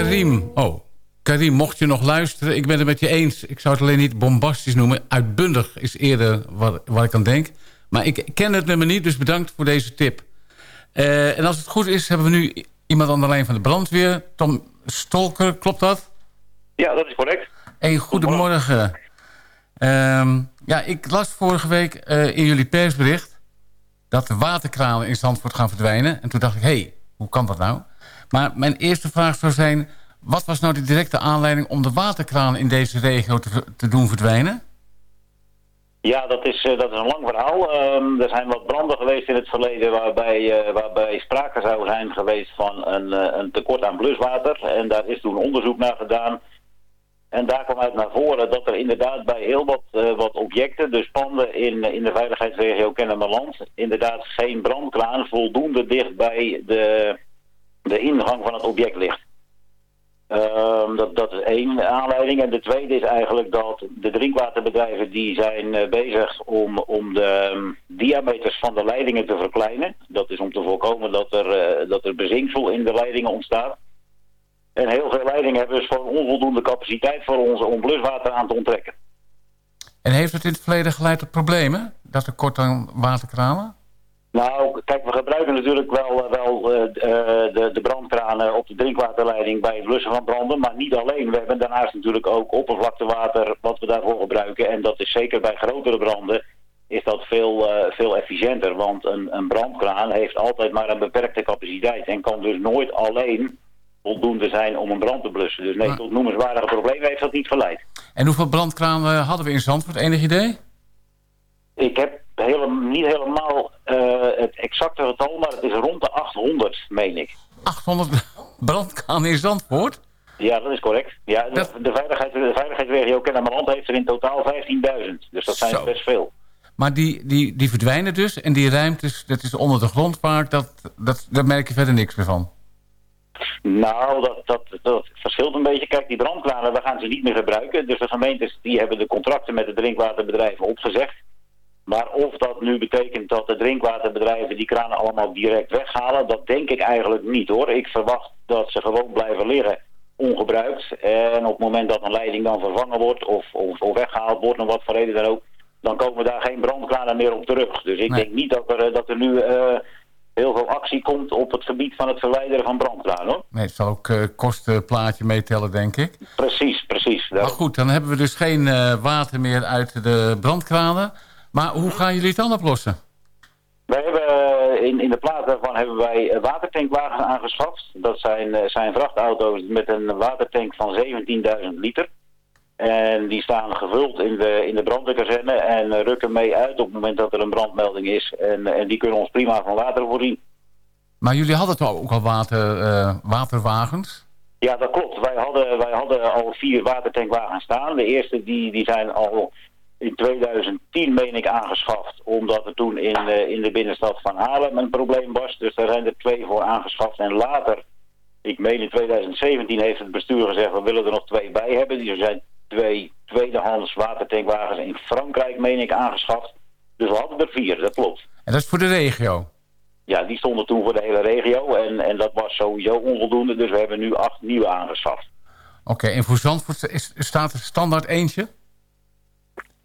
Karim, oh. Karim, mocht je nog luisteren, ik ben het met je eens. Ik zou het alleen niet bombastisch noemen. Uitbundig is eerder wat, wat ik aan denk. Maar ik ken het nummer niet, dus bedankt voor deze tip. Eh, en als het goed is, hebben we nu iemand aan de lijn van de brandweer. Tom Stolker, klopt dat? Ja, dat is correct. Hey, goedemorgen. Ehm, ja, ik las vorige week eh, in jullie persbericht... dat de waterkranen in Zandvoort gaan verdwijnen. En toen dacht ik, hé, hey, hoe kan dat nou? Maar mijn eerste vraag zou zijn... wat was nou de directe aanleiding om de waterkranen in deze regio te, te doen verdwijnen? Ja, dat is, eh, dat is een lang verhaal. Ehm, er zijn wat branden geweest in het verleden waarbij, eh, waarbij sprake zou zijn geweest van een, eh, een tekort aan bluswater. En daar is toen onderzoek naar gedaan. En daar kwam uit naar voren dat er inderdaad bij heel wat, wat objecten, dus panden in, in de veiligheidsregio Kennemerland, inderdaad geen brandkraan voldoende dicht bij de, de ingang van het object ligt. Ehm, dat, dat is één aanleiding. En de tweede is eigenlijk dat de drinkwaterbedrijven die zijn uh, bezig om, om de um, diameters van de leidingen te verkleinen. Dat is om te voorkomen dat er, uh, dat er bezinksel in de leidingen ontstaat. En heel veel leidingen hebben dus gewoon onvoldoende capaciteit voor ons om bluswater aan te onttrekken. En heeft het in het verleden geleid tot problemen? Dat er kort aan waterkranen? Nou, kijk, we gebruiken natuurlijk wel, wel uh, de, de brandkranen op de drinkwaterleiding bij het blussen van branden, maar niet alleen. We hebben daarnaast natuurlijk ook oppervlaktewater wat we daarvoor gebruiken. En dat is zeker bij grotere branden is dat veel, uh, veel efficiënter. Want een, een brandkraan heeft altijd maar een beperkte capaciteit en kan dus nooit alleen voldoende zijn om een brand te blussen. Dus nee, tot noemenswaardige problemen heeft dat niet geleid. En hoeveel brandkranen hadden we in Zandvoort? Enig idee? Ik heb hele, niet helemaal uh, het exacte getal, maar het is rond de 800, meen ik. 800 brandkranen in Zandvoort? Ja, dat is correct. Ja, de, dat... de, veiligheid, de veiligheidsregio Kennemerland heeft er in totaal 15.000. Dus dat zijn Zo. best veel. Maar die, die, die verdwijnen dus en die ruimtes, dat is onder de grond vaak, dat, dat, daar merk je verder niks meer van. Nou, dat, dat, dat verschilt een beetje. Kijk, die brandkranen, we gaan ze niet meer gebruiken. Dus de gemeentes die hebben de contracten met de drinkwaterbedrijven opgezegd. Maar of dat nu betekent dat de drinkwaterbedrijven die kranen allemaal direct weghalen, dat denk ik eigenlijk niet hoor. Ik verwacht dat ze gewoon blijven liggen ongebruikt. En op het moment dat een leiding dan vervangen wordt of, of, of weggehaald wordt, om wat voor reden dan ook, dan komen daar geen brandkranen meer op terug. Dus ik nee. denk niet dat er, dat er nu uh, heel veel actie komt op het gebied van het verwijderen van brandkranen hoor. Nee, het zal ook uh, kostenplaatje meetellen denk ik. Precies, precies. Maar goed, dan hebben we dus geen uh, water meer uit de brandkranen. Maar hoe gaan jullie het dan oplossen? Wij hebben in, in de plaats daarvan hebben wij watertankwagens aangeschaft. Dat zijn, zijn vrachtauto's met een watertank van 17.000 liter. En die staan gevuld in de, in de brandweerkazerne en rukken mee uit op het moment dat er een brandmelding is. En, en die kunnen ons prima van water voorzien. Maar jullie hadden toch ook al water, uh, waterwagens? Ja, dat klopt. Wij hadden, wij hadden al vier watertankwagens staan. De eerste die, die zijn al in 2010 meen ik aangeschaft, omdat er toen in, uh, in de binnenstad van Haarlem een probleem was. Dus daar zijn er twee voor aangeschaft. En later, ik meen in 2017 heeft het bestuur gezegd, we willen er nog twee bij hebben. Die zijn twee tweedehands watertankwagens in Frankrijk, meen ik, aangeschaft. Dus we hadden er vier, dat klopt. En dat is voor de regio? Ja, die stonden toen voor de hele regio en, en dat was sowieso onvoldoende. Dus we hebben nu acht nieuwe aangeschaft. Oké, okay, en voor Zandvoort is, staat er standaard eentje?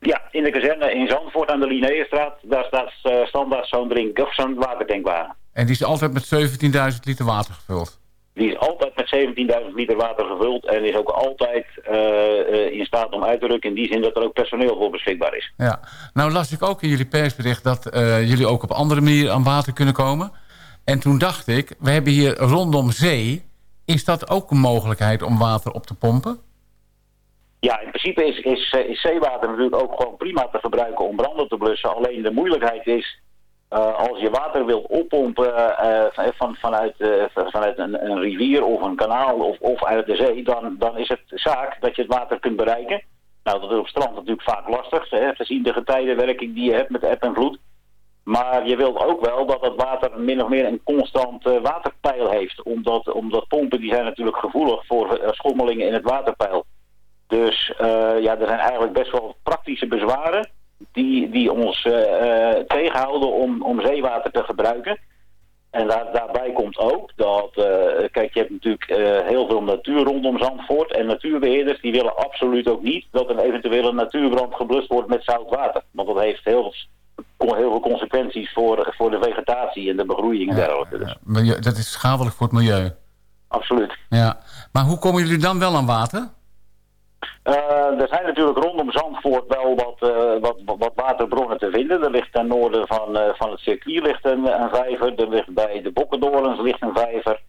Ja, in de kazerne in Zandvoort aan de Linnéestraat, daar staat uh, standaard zo'n drink of zo'n. En die is altijd met 17.000 liter water gevuld? Die is altijd met 17.000 liter water gevuld en is ook altijd uh, uh, in staat om uit te rukken in die zin dat er ook personeel voor beschikbaar is. Ja, nou las ik ook in jullie persbericht dat jullie ook op andere manier aan water kunnen komen. En toen dacht ik, we hebben hier rondom zee, is dat ook een mogelijkheid om water op te pompen? Ja, in principe is, is, is zeewater natuurlijk ook gewoon prima te gebruiken om branden te blussen. Alleen de moeilijkheid is, uh, als je water wilt oppompen uh, van, vanuit, vanuit een, een, rivier of een kanaal of, of uit de zee, dan, dan is het zaak dat je het water kunt bereiken. Nou, dat is op strand natuurlijk vaak lastig, hè, gezien de getijdenwerking die je hebt met eb en vloed. Maar je wilt ook wel dat het water min of meer een constant waterpeil heeft. Omdat, omdat pompen die zijn natuurlijk gevoelig voor schommelingen in het waterpeil. Dus uh, ja, er zijn eigenlijk best wel praktische bezwaren die, die ons uh, tegenhouden om, om zeewater te gebruiken. En daar, daarbij komt ook dat, eh, kijk, je hebt natuurlijk eh, heel veel natuur rondom Zandvoort. En natuurbeheerders die willen absoluut ook niet dat een eventuele natuurbrand geblust wordt met zout water. Want dat heeft heel, veel- heel veel consequenties voor, voor de vegetatie en de begroeiing en dergelijke. Dus, Dat is schadelijk voor het milieu. absoluut. Ja. Maar hoe komen jullie dan wel aan water? Eh, er zijn natuurlijk rondom Zandvoort wel wat, eh, wat, wat, wat waterbronnen te vinden. Er ligt ten noorden van, eh, van het circuit ligt een, een vijver. Er ligt bij de Bokkendorens ligt een vijver.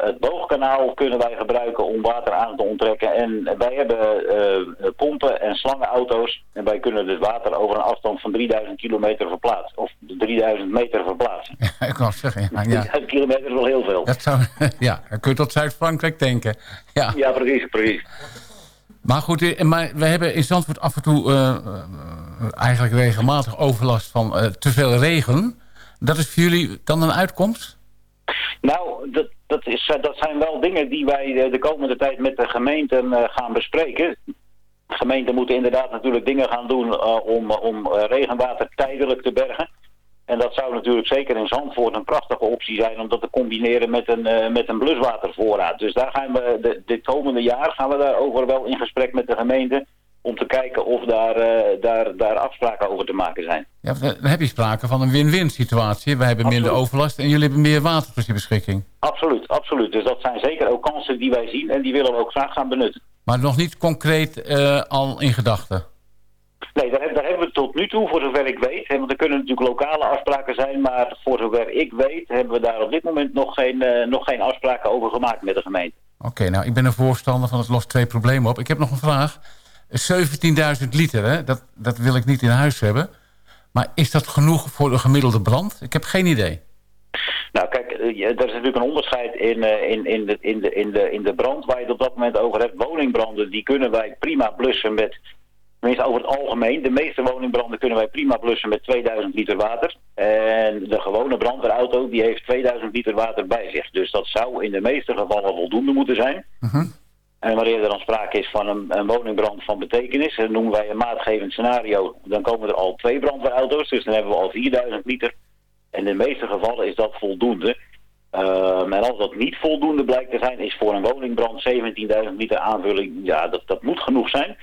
Het boogkanaal kunnen wij gebruiken om water aan te onttrekken. En wij hebben pompen en slangenauto's. En wij kunnen dus water over een afstand van 3000 kilometer verplaatsen. Of 3000 meter verplaatsen. Ik wou zeggen, ja. ja. 3000 kilometer is wel heel veel. Dat zou, ja, dan kun je tot Zuid-Frankrijk denken. Ja. Ja, precies, precies. Maar goed, eh, maar we hebben in Zandvoort af en toe eh, eh, eigenlijk regelmatig overlast van eh, te veel regen. Dat is voor jullie dan een uitkomst? Nou, dat, dat, is, dat zijn wel dingen die wij de komende tijd met de gemeenten gaan bespreken. Gemeenten moeten inderdaad natuurlijk dingen gaan doen om, om regenwater tijdelijk te bergen. En dat zou natuurlijk zeker in Zandvoort een prachtige optie zijn om dat te combineren met een, eh, met een bluswatervoorraad. Dus daar gaan we de, dit komende jaar gaan we daarover wel in gesprek met de gemeente om te kijken of daar, eh, daar, daar afspraken over te maken zijn. Ja, dan heb je sprake van een win-win situatie. Wij hebben minder overlast en jullie hebben meer water tot je beschikking. Absoluut, absoluut. Dus dat zijn zeker ook kansen die wij zien en die willen we ook graag gaan benutten. Maar nog niet concreet eh, al in gedachten. Nee, daar, heb- daar hebben we tot nu toe, voor zover ik weet. Want er kunnen natuurlijk lokale afspraken zijn, maar voor zover ik weet hebben we daar op dit moment nog geen, eh, nog geen afspraken over gemaakt met de gemeente. Oké, nou, ik ben een voorstander van het lost twee problemen op. Ik heb nog een vraag. 17.000 liter, hè? Dat, dat wil ik niet in huis hebben. Maar is dat genoeg voor de gemiddelde brand? Ik heb geen idee. Nou kijk, eh, er is natuurlijk een onderscheid in, eh, in, in, de, in, de, in, de, in de brand waar je het op dat moment over hebt. Woningbranden, die kunnen wij prima blussen met, tenminste over het algemeen, de meeste woningbranden kunnen wij prima blussen met 2000 liter water. En de gewone brandweerauto, die heeft 2000 liter water bij zich. Dus dat zou in de meeste gevallen voldoende moeten zijn. En wanneer er dan sprake is van een, een woningbrand van betekenis, dat noemen wij een maatgevend scenario, dan komen er al twee brandweerauto's, dus dan hebben we al 4000 liter. En in de meeste gevallen is dat voldoende. Ehm, en als dat niet voldoende blijkt te zijn, is voor een woningbrand 17.000 liter aanvulling, ja, dat, dat moet genoeg zijn.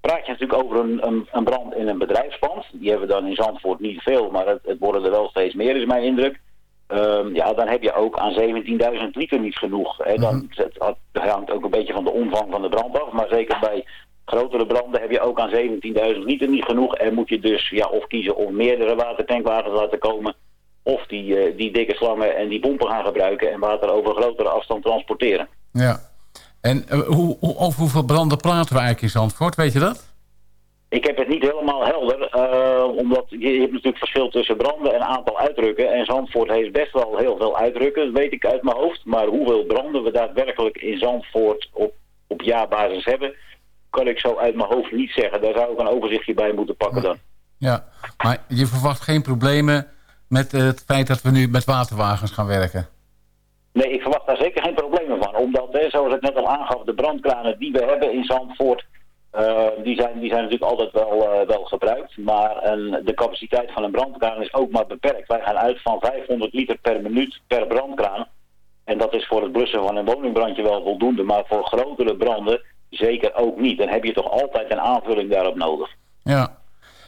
Praat je natuurlijk over een, een, een brand in een bedrijfspand, die hebben we dan in Zandvoort niet veel, maar het, het worden er wel steeds meer, is mijn indruk. Ehm, ja, dan heb je ook aan 17.000 liter niet genoeg. Hè. Dan, het, het hangt ook een beetje van de omvang van de brand af. Maar zeker bij grotere branden heb je ook aan 17.000 liter niet genoeg. En moet je dus ja, of kiezen om meerdere watertankwagens laten komen. Of die, eh, die dikke slangen en die pompen gaan gebruiken en water over grotere afstand transporteren. Ja. En eh, hoe, hoe, over hoeveel branden praten we eigenlijk in Zandvoort? Weet je dat? Ik heb het niet helemaal helder, eh, omdat je, je hebt natuurlijk verschil tussen branden en aantal uitrukken. En Zandvoort heeft best wel heel veel uitrukken, dat weet ik uit mijn hoofd. Maar hoeveel branden we daadwerkelijk in Zandvoort op, op jaarbasis hebben, kan ik zo uit mijn hoofd niet zeggen. Daar zou ik een overzichtje bij moeten pakken dan. Ja. Maar je verwacht geen problemen met het feit dat we nu met waterwagens gaan werken? Nee, ik verwacht daar zeker geen problemen van. Omdat, hè, zoals ik net al aangaf, de brandkranen die we hebben in Zandvoort... eh, die, zijn, die zijn natuurlijk altijd wel, eh, wel gebruikt. Maar de capaciteit van een brandkraan is ook maar beperkt. Wij gaan uit van 500 liter per minuut per brandkraan. En dat is voor het blussen van een woningbrandje wel voldoende. Maar voor grotere branden zeker ook niet. Dan heb je toch altijd een aanvulling daarop nodig. Ja.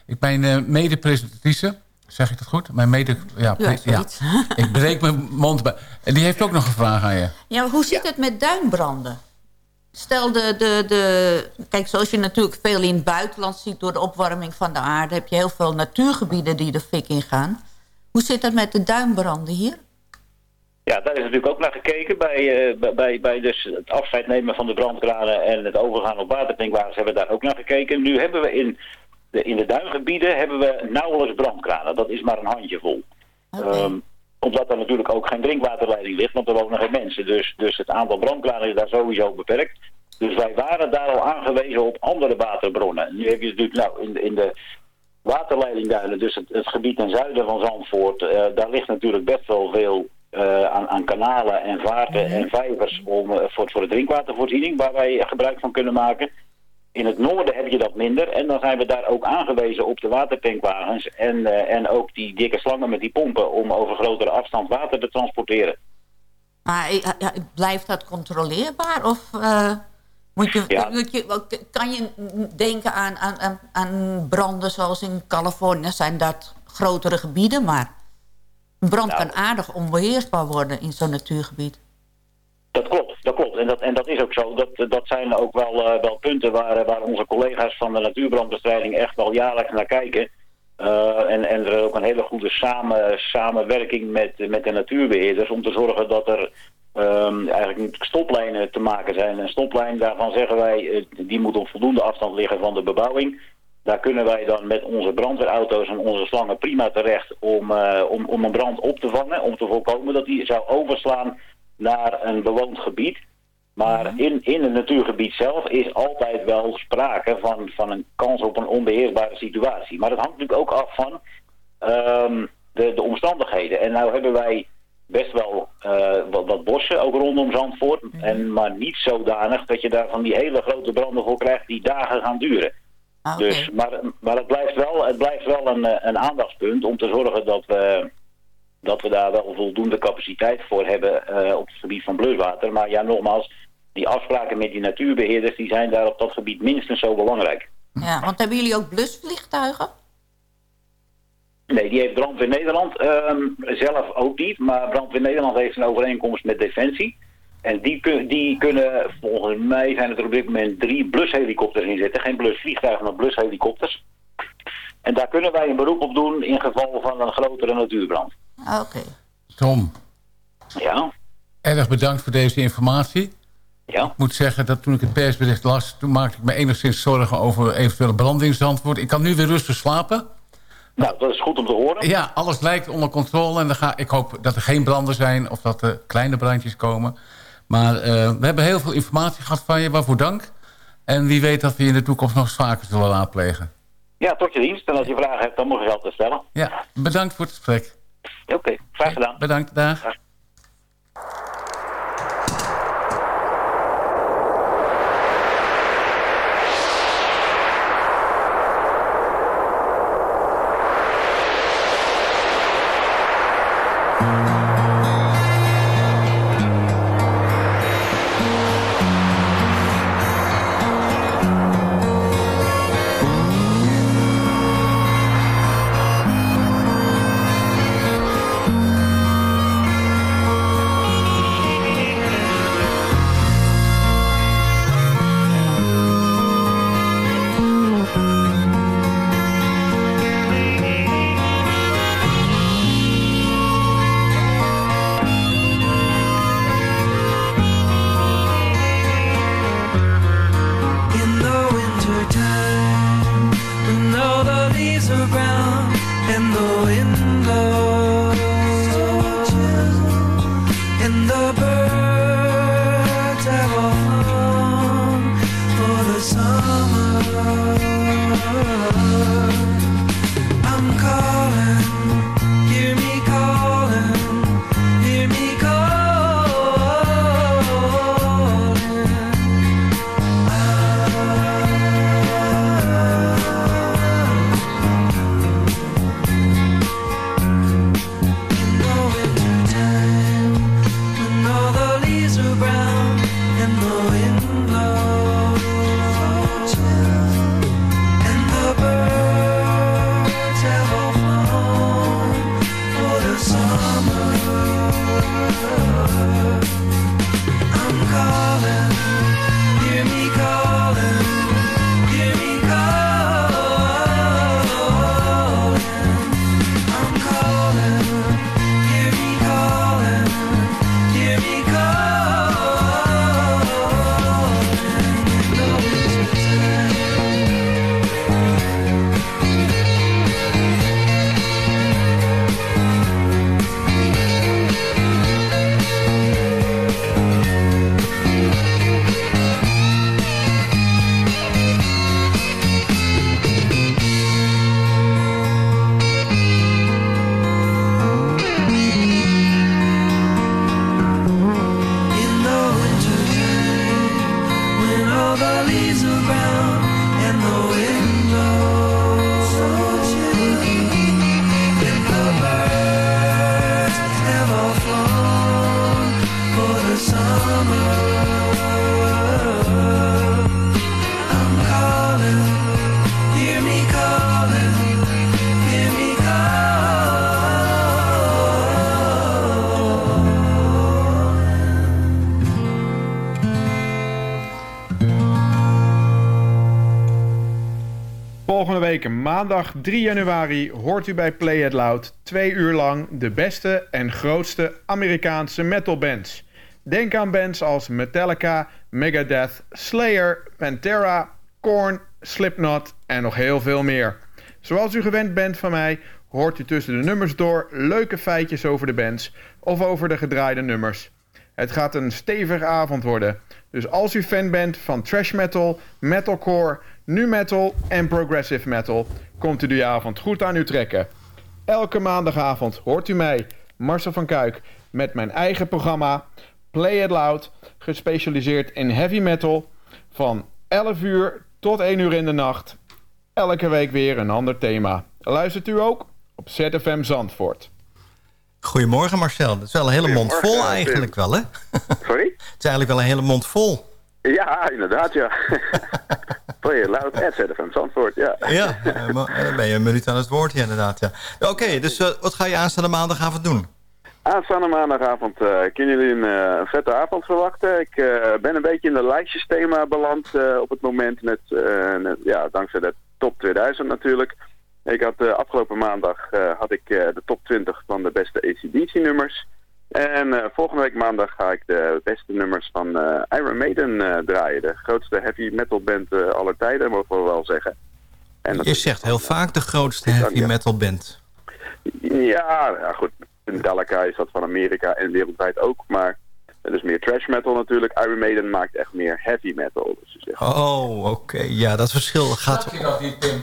Ik ben eh mede-presentatrice. Zeg ik dat goed? Mijn mede... Ja, Ja. Ik breek mijn mond bij. En die heeft ook nog een vraag aan je. Ja, maar hoe zit het met duinbranden? Stel de, de, de... Kijk, zoals je natuurlijk veel in het buitenland ziet... door de opwarming van de aarde... heb je heel veel natuurgebieden die de fik ingaan. Hoe zit het met de duinbranden hier? Ja, daar is natuurlijk ook naar gekeken. Bij, eh, bij- bij, dus het afscheid nemen van de brandkranen en het overgaan op watertankwagens hebben we daar ook naar gekeken. Nu hebben we in de, in de duingebieden hebben we nauwelijks brandkranen. Dat is maar een handjevol. Ehm, omdat er natuurlijk ook geen drinkwaterleiding ligt, want er wonen geen mensen. Dus, dus het aantal brandkranen is daar sowieso beperkt. Dus wij waren daar al aangewezen op andere waterbronnen. Nu heb je natuurlijk nou, in, de- in de waterleidingduinen, dus het, het gebied ten zuiden van Zandvoort, eh, daar ligt natuurlijk best wel veel eh, aan, aan kanalen en vaarten en vijvers om, eh, voor, voor de drinkwatervoorziening, waar wij gebruik van kunnen maken. In het noorden heb je dat minder. En dan zijn we daar ook aangewezen op de watertankwagens. En, eh, en ook die dikke slangen met die pompen om over grotere afstand water te transporteren. Maar eh, blijft dat controleerbaar? Of eh, moet je, moet je, kan je denken aan, aan, aan, aan branden zoals in Californië? Zijn dat grotere gebieden, maar een brand Nou. kan aardig onbeheersbaar worden in zo'n natuurgebied. Dat klopt, dat klopt. En dat, en dat is ook zo. Dat, dat zijn ook wel, eh, wel punten waar, waar onze collega's van de natuurbrandbestrijding echt wel jaarlijks naar kijken. Eh, en, en er ook een hele goede samen, samenwerking met, met de natuurbeheerders om te zorgen dat er ehm, eigenlijk stoplijnen te maken zijn. Een stoplijn, daarvan zeggen wij, eh, die moet op voldoende afstand liggen van de bebouwing. Daar kunnen wij dan met onze brandweerauto's en onze slangen prima terecht om, eh, om, om een brand op te vangen. Om te voorkomen dat die zou overslaan naar een bewoond gebied. Maar in, in het natuurgebied zelf is altijd wel sprake van, van een kans op een onbeheersbare situatie. Maar dat hangt natuurlijk ook af van ehm, de, de omstandigheden. En nou hebben wij best wel eh, wat, wat bossen, ook rondom Zandvoort. en, maar niet zodanig dat je daar van die hele grote branden voor krijgt die dagen gaan duren. Dus, maar maar het blijft wel, het blijft wel een, eh, een aandachtspunt om te zorgen dat we, dat we daar wel voldoende capaciteit voor hebben eh, op het gebied van bluswater. Maar ja, nogmaals, die afspraken met die natuurbeheerders die zijn daar op dat gebied minstens zo belangrijk. Ja, want hebben jullie ook blusvliegtuigen? Nee, die heeft Brandweer Nederland ehm, zelf ook niet. Maar Brandweer Nederland heeft een overeenkomst met Defensie. En die, kun- die kunnen, volgens mij zijn het er op dit moment drie blushelikopters in zitten. Geen blusvliegtuigen, maar blushelikopters. En daar kunnen wij een beroep op doen in geval van een grotere natuurbrand. Oké. Tom, Ja, erg bedankt voor deze informatie. Ja. Ik moet zeggen dat toen ik het persbericht las... toen maakte ik me enigszins zorgen over eventuele branden in Zandvoort. Ik kan nu weer rustig slapen. Nou, dat is goed om te horen. Ja, alles lijkt onder controle. En dan ga, ik hoop dat er geen branden zijn of dat er kleine brandjes komen. Maar eh, we hebben heel veel informatie gehad van je. Waarvoor dank. En wie weet dat we je in de toekomst nog vaker zullen raadplegen. Ja, tot je dienst. En als je vragen hebt, dan je ze altijd stellen. Ja, bedankt voor het gesprek. Oké, graag gedaan. Bedankt, dag. Thank Maandag 3 januari hoort u bij Play It Loud twee uur lang de beste en grootste Amerikaanse metalbands. Denk aan bands als Metallica, Megadeth, Slayer, Pantera, Korn, Slipknot en nog heel veel meer. Zoals u gewend bent van mij, hoort u tussen de nummers door leuke feitjes over de bands of over de gedraaide nummers. Het gaat een stevige avond worden. Dus als u fan bent van trash metal, metalcore, nu metal en progressive metal, komt u die avond goed aan uw trekken. Elke maandagavond hoort u mij, Marcel van Kuik, met mijn eigen programma Play It Loud, gespecialiseerd in heavy metal, van 11 uur tot 1 uur in de nacht. Elke week weer een ander thema. Luistert u ook op ZFM Zandvoort. Goedemorgen Marcel. Dat is wel een hele mond vol eigenlijk wel, hè? Sorry? Het is eigenlijk wel een hele mond vol. Ja, inderdaad, ja. Play loud, at ZFM Zandvoort, ja. Ja, eh, eh, dan ben je een minuut aan het woord, ja, inderdaad. Ja. Oké, dus eh, wat ga je aanstaande maandagavond doen? Aanstaande maandagavond kunnen jullie een, vette avond verwachten. Ik ben een beetje in de lijstjesthema beland op het moment met, met- ja, dankzij de top 2000 natuurlijk. Ik had eh, afgelopen maandag eh, had ik eh, de top 20 van de beste ACDC nummers. En volgende week maandag ga ik de beste nummers van Iron Maiden draaien. De grootste heavy metal band aller tijden, mogen we wel zeggen. En Je zegt heel vaak de grootste heavy metal band. Ja, ja goed. Metallica is dat van Amerika en wereldwijd ook. Maar het is meer trash metal natuurlijk. Iron Maiden maakt echt meer heavy metal. Dus je zegt, Oh, oké. Ja, dat verschil gaat...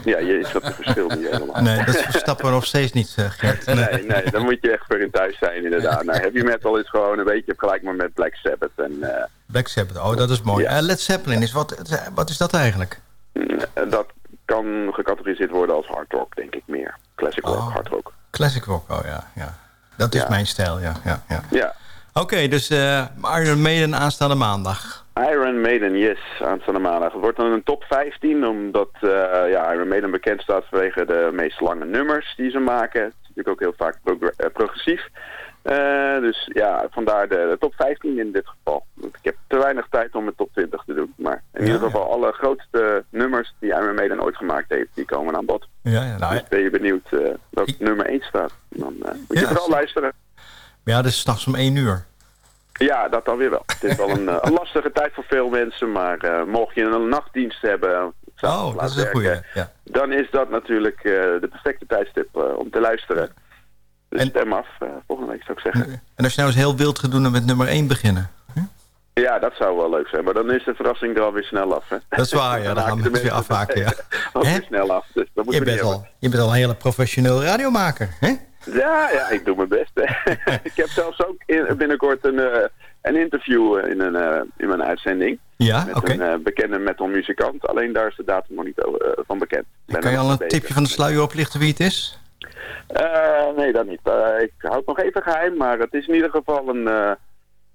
ja, je snapt het verschil niet helemaal. Nee, dat stappen we nog steeds niet, eh, Gert. Nee, nee, dan moet je echt voor in thuis zijn inderdaad. Nou, heavy metal is gewoon een beetje gelijk maar met Black Sabbath. En eh, Black Sabbath, oh, dat is mooi. Eh, Led Zeppelin, is wat, wat is dat eigenlijk? dat kan gecategoriseerd worden als hard rock, denk ik meer. Classic rock, hard rock. Classic rock, oh ja. ja. Dat is Ja. mijn stijl, ja. ja, ja. Ja. Oké, dus eh Iron Maiden aanstaande maandag. Iron Maiden, yes, aanstaande maandag. Het wordt dan een top 15, omdat eh, ja, Iron Maiden bekend staat vanwege de meest lange nummers die ze maken. Het is natuurlijk ook heel vaak eh, progressief. Dus ja, vandaar de, de top 15 in dit geval. Want Ik heb te weinig tijd om een top 20 te doen. Maar in Ja, ieder geval alle grootste nummers die Iron Maiden ooit gemaakt heeft, die komen aan bod. Ja, ja, nou, Dus ben je benieuwd welk nummer 1 staat. Dan moet je vooral luisteren. ja, dus s'nachts om één uur. Ja, dat dan weer wel. Het is wel een, eh, een lastige tijd voor veel mensen, maar eh, mocht je een nachtdienst hebben, s'avonds Oh, dat is een goeie, ja. dan is dat natuurlijk eh, de perfecte tijdstip eh, om te luisteren. Dus stem af, eh, volgende week zou ik zeggen. En als je nou eens heel wild gaat doen en met nummer 1 beginnen. Ja, dat zou wel leuk zijn, maar dan is de verrassing er alweer snel af. Hè? Dat is waar, ja. Dan gaan we het weer afhaken, ja. alweer snel af, dus dat Je bent, al, je bent al een hele professioneel radiomaker, hè? Ja, ja, ik doe mijn best. Ik heb zelfs ook in- binnenkort een, eh, een interview eh, in, een, eh, in mijn uitzending. Ja, met oké. een bekende metalmuzikant. Alleen daar is de datum nog niet van bekend. Ben Kan je al een tipje van de sluier oplichten wie het is? Nee, dat niet. Ik houd het nog even geheim, maar het is in ieder geval een,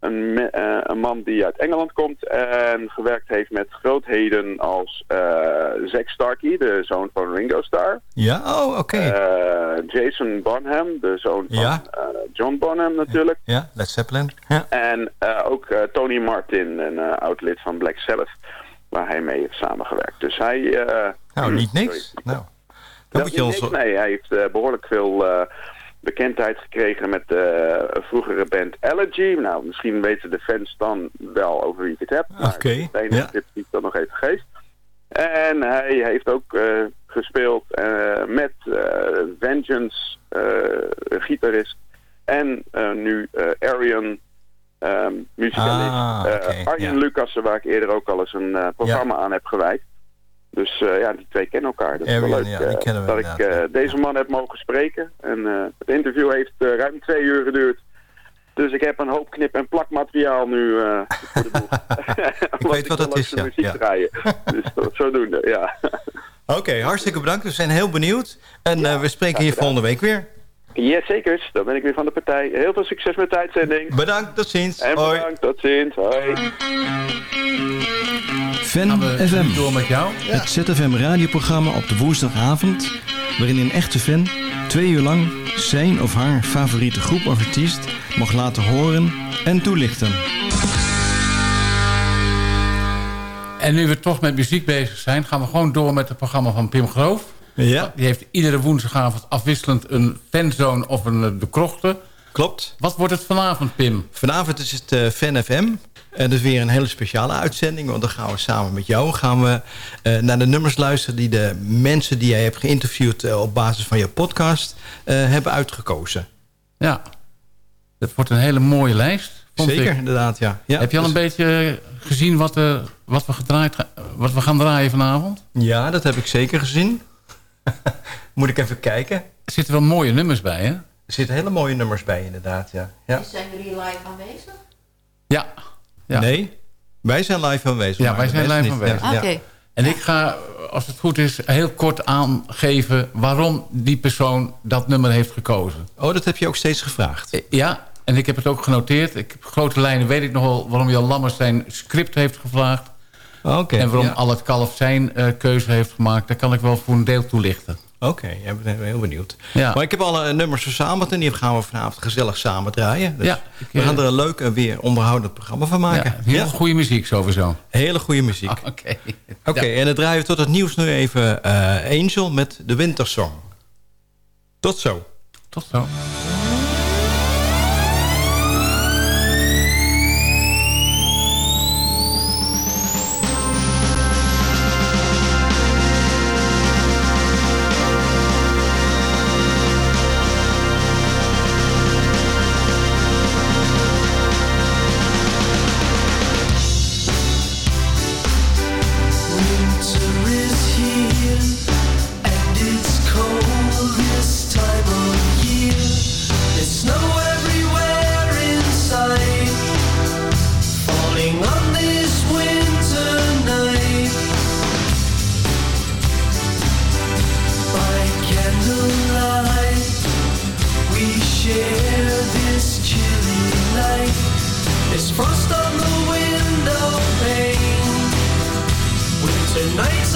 een, me- eh, een man die uit Engeland komt en gewerkt heeft met grootheden als eh Zack Starkey, de zoon van Ringo Starr. Ja, oh, oké. Eh, Jason Bonham, de zoon van Ja. John Bonham natuurlijk. Ja, Led Zeppelin. Ja. En ook Tony Martin, een oud lid van Black Sabbath, waar hij mee heeft samengewerkt. Dus hij... Nou, niet sorry. niks. Nou, dan Dat moet je ons... niks, nee, hij heeft eh, behoorlijk veel bekendheid gekregen met de eh, vroegere band Allergy. Nou, misschien weten de fans dan wel over wie ik het heb. Maar Oké, enige ja. tip die ik dan nog even geef. En hij heeft ook eh, gespeeld eh, met Vengeance, gitarist. En nu Arian, ehm muzikant. Ah, Arjen. Lucassen, waar ik eerder ook al eens een programma aan heb gewijd. Dus eh, ja, die twee kennen elkaar. Dat is wel Arian, leuk ja, die eh, kennen we dat ik eh, deze man heb mogen spreken. En het interview heeft ruim twee uur geduurd. Dus ik heb een hoop knip- en plakmateriaal nu voor de boeg. weet wat dan het is, ja. muziek draaien. dus dat, zodoende, ja. Oké, hartstikke bedankt. We zijn heel benieuwd. En we spreken hier volgende week weer. Yes, zeker. Dan ben ik weer van de partij. Heel veel succes met de uitzending. Bedankt, tot ziens. En Hoi. bedankt, tot ziens. Hoi. Fan FM. Door met jou. Het ZFM radioprogramma op de woensdagavond... waarin een echte fan twee uur lang zijn of haar favoriete groep of artiest... mag laten horen en toelichten. En nu we toch met muziek bezig zijn... gaan we gewoon door met het programma van Pim Groof. Ja. Die heeft iedere woensdagavond afwisselend een fanzone of een eh, de krochten. Klopt. Wat wordt het vanavond, Pim? Vanavond is het eh, Fan FM. Dat is weer een hele speciale uitzending. Want dan gaan we samen met jou gaan we, eh, naar de nummers luisteren... die de mensen die jij hebt geïnterviewd... eh, op basis van je podcast eh, hebben uitgekozen. Ja, dat wordt een hele mooie lijst. Zeker, ik. inderdaad, ja. ja Heb je al dus- een beetje gezien wat, eh, wat, we gedraaid, wat we gaan draaien vanavond? Ja, dat heb ik zeker gezien. Moet ik even kijken. Er zitten wel mooie nummers bij, hè? Er zitten hele mooie nummers bij, inderdaad, ja. ja. Zijn we hier live aanwezig? Ja. ja. Nee, wij zijn live aanwezig. Ja, wij zijn live aanwezig. Ja, Oké. En ik ga, als het goed is, heel kort aangeven... waarom die persoon dat nummer heeft gekozen. Oh, dat heb je ook steeds gevraagd? Eh, Ja, en ik heb het ook genoteerd. Ik, grote lijnen weet ik nog wel waarom Jan Lammers zijn script heeft gevraagd. En waarom ja. Al het Kalf zijn eh, keuze heeft gemaakt. Daar kan ik wel voor een deel toelichten. Oké, ja, ik ben heel benieuwd. Ja. Maar ik heb alle nummers verzameld en die gaan we vanavond gezellig samen draaien. Dus Ja, ik, we eh, gaan er een leuk en weer onderhoudend programma van maken. Ja, heel goede muziek sowieso. Hele goede muziek. Oké. Oké, en dan draaien we tot het nieuws nu even eh, Angel met de Wintersong. Tot zo. Tot zo. Share this chilly night. There's frost on the window pane. Winter nights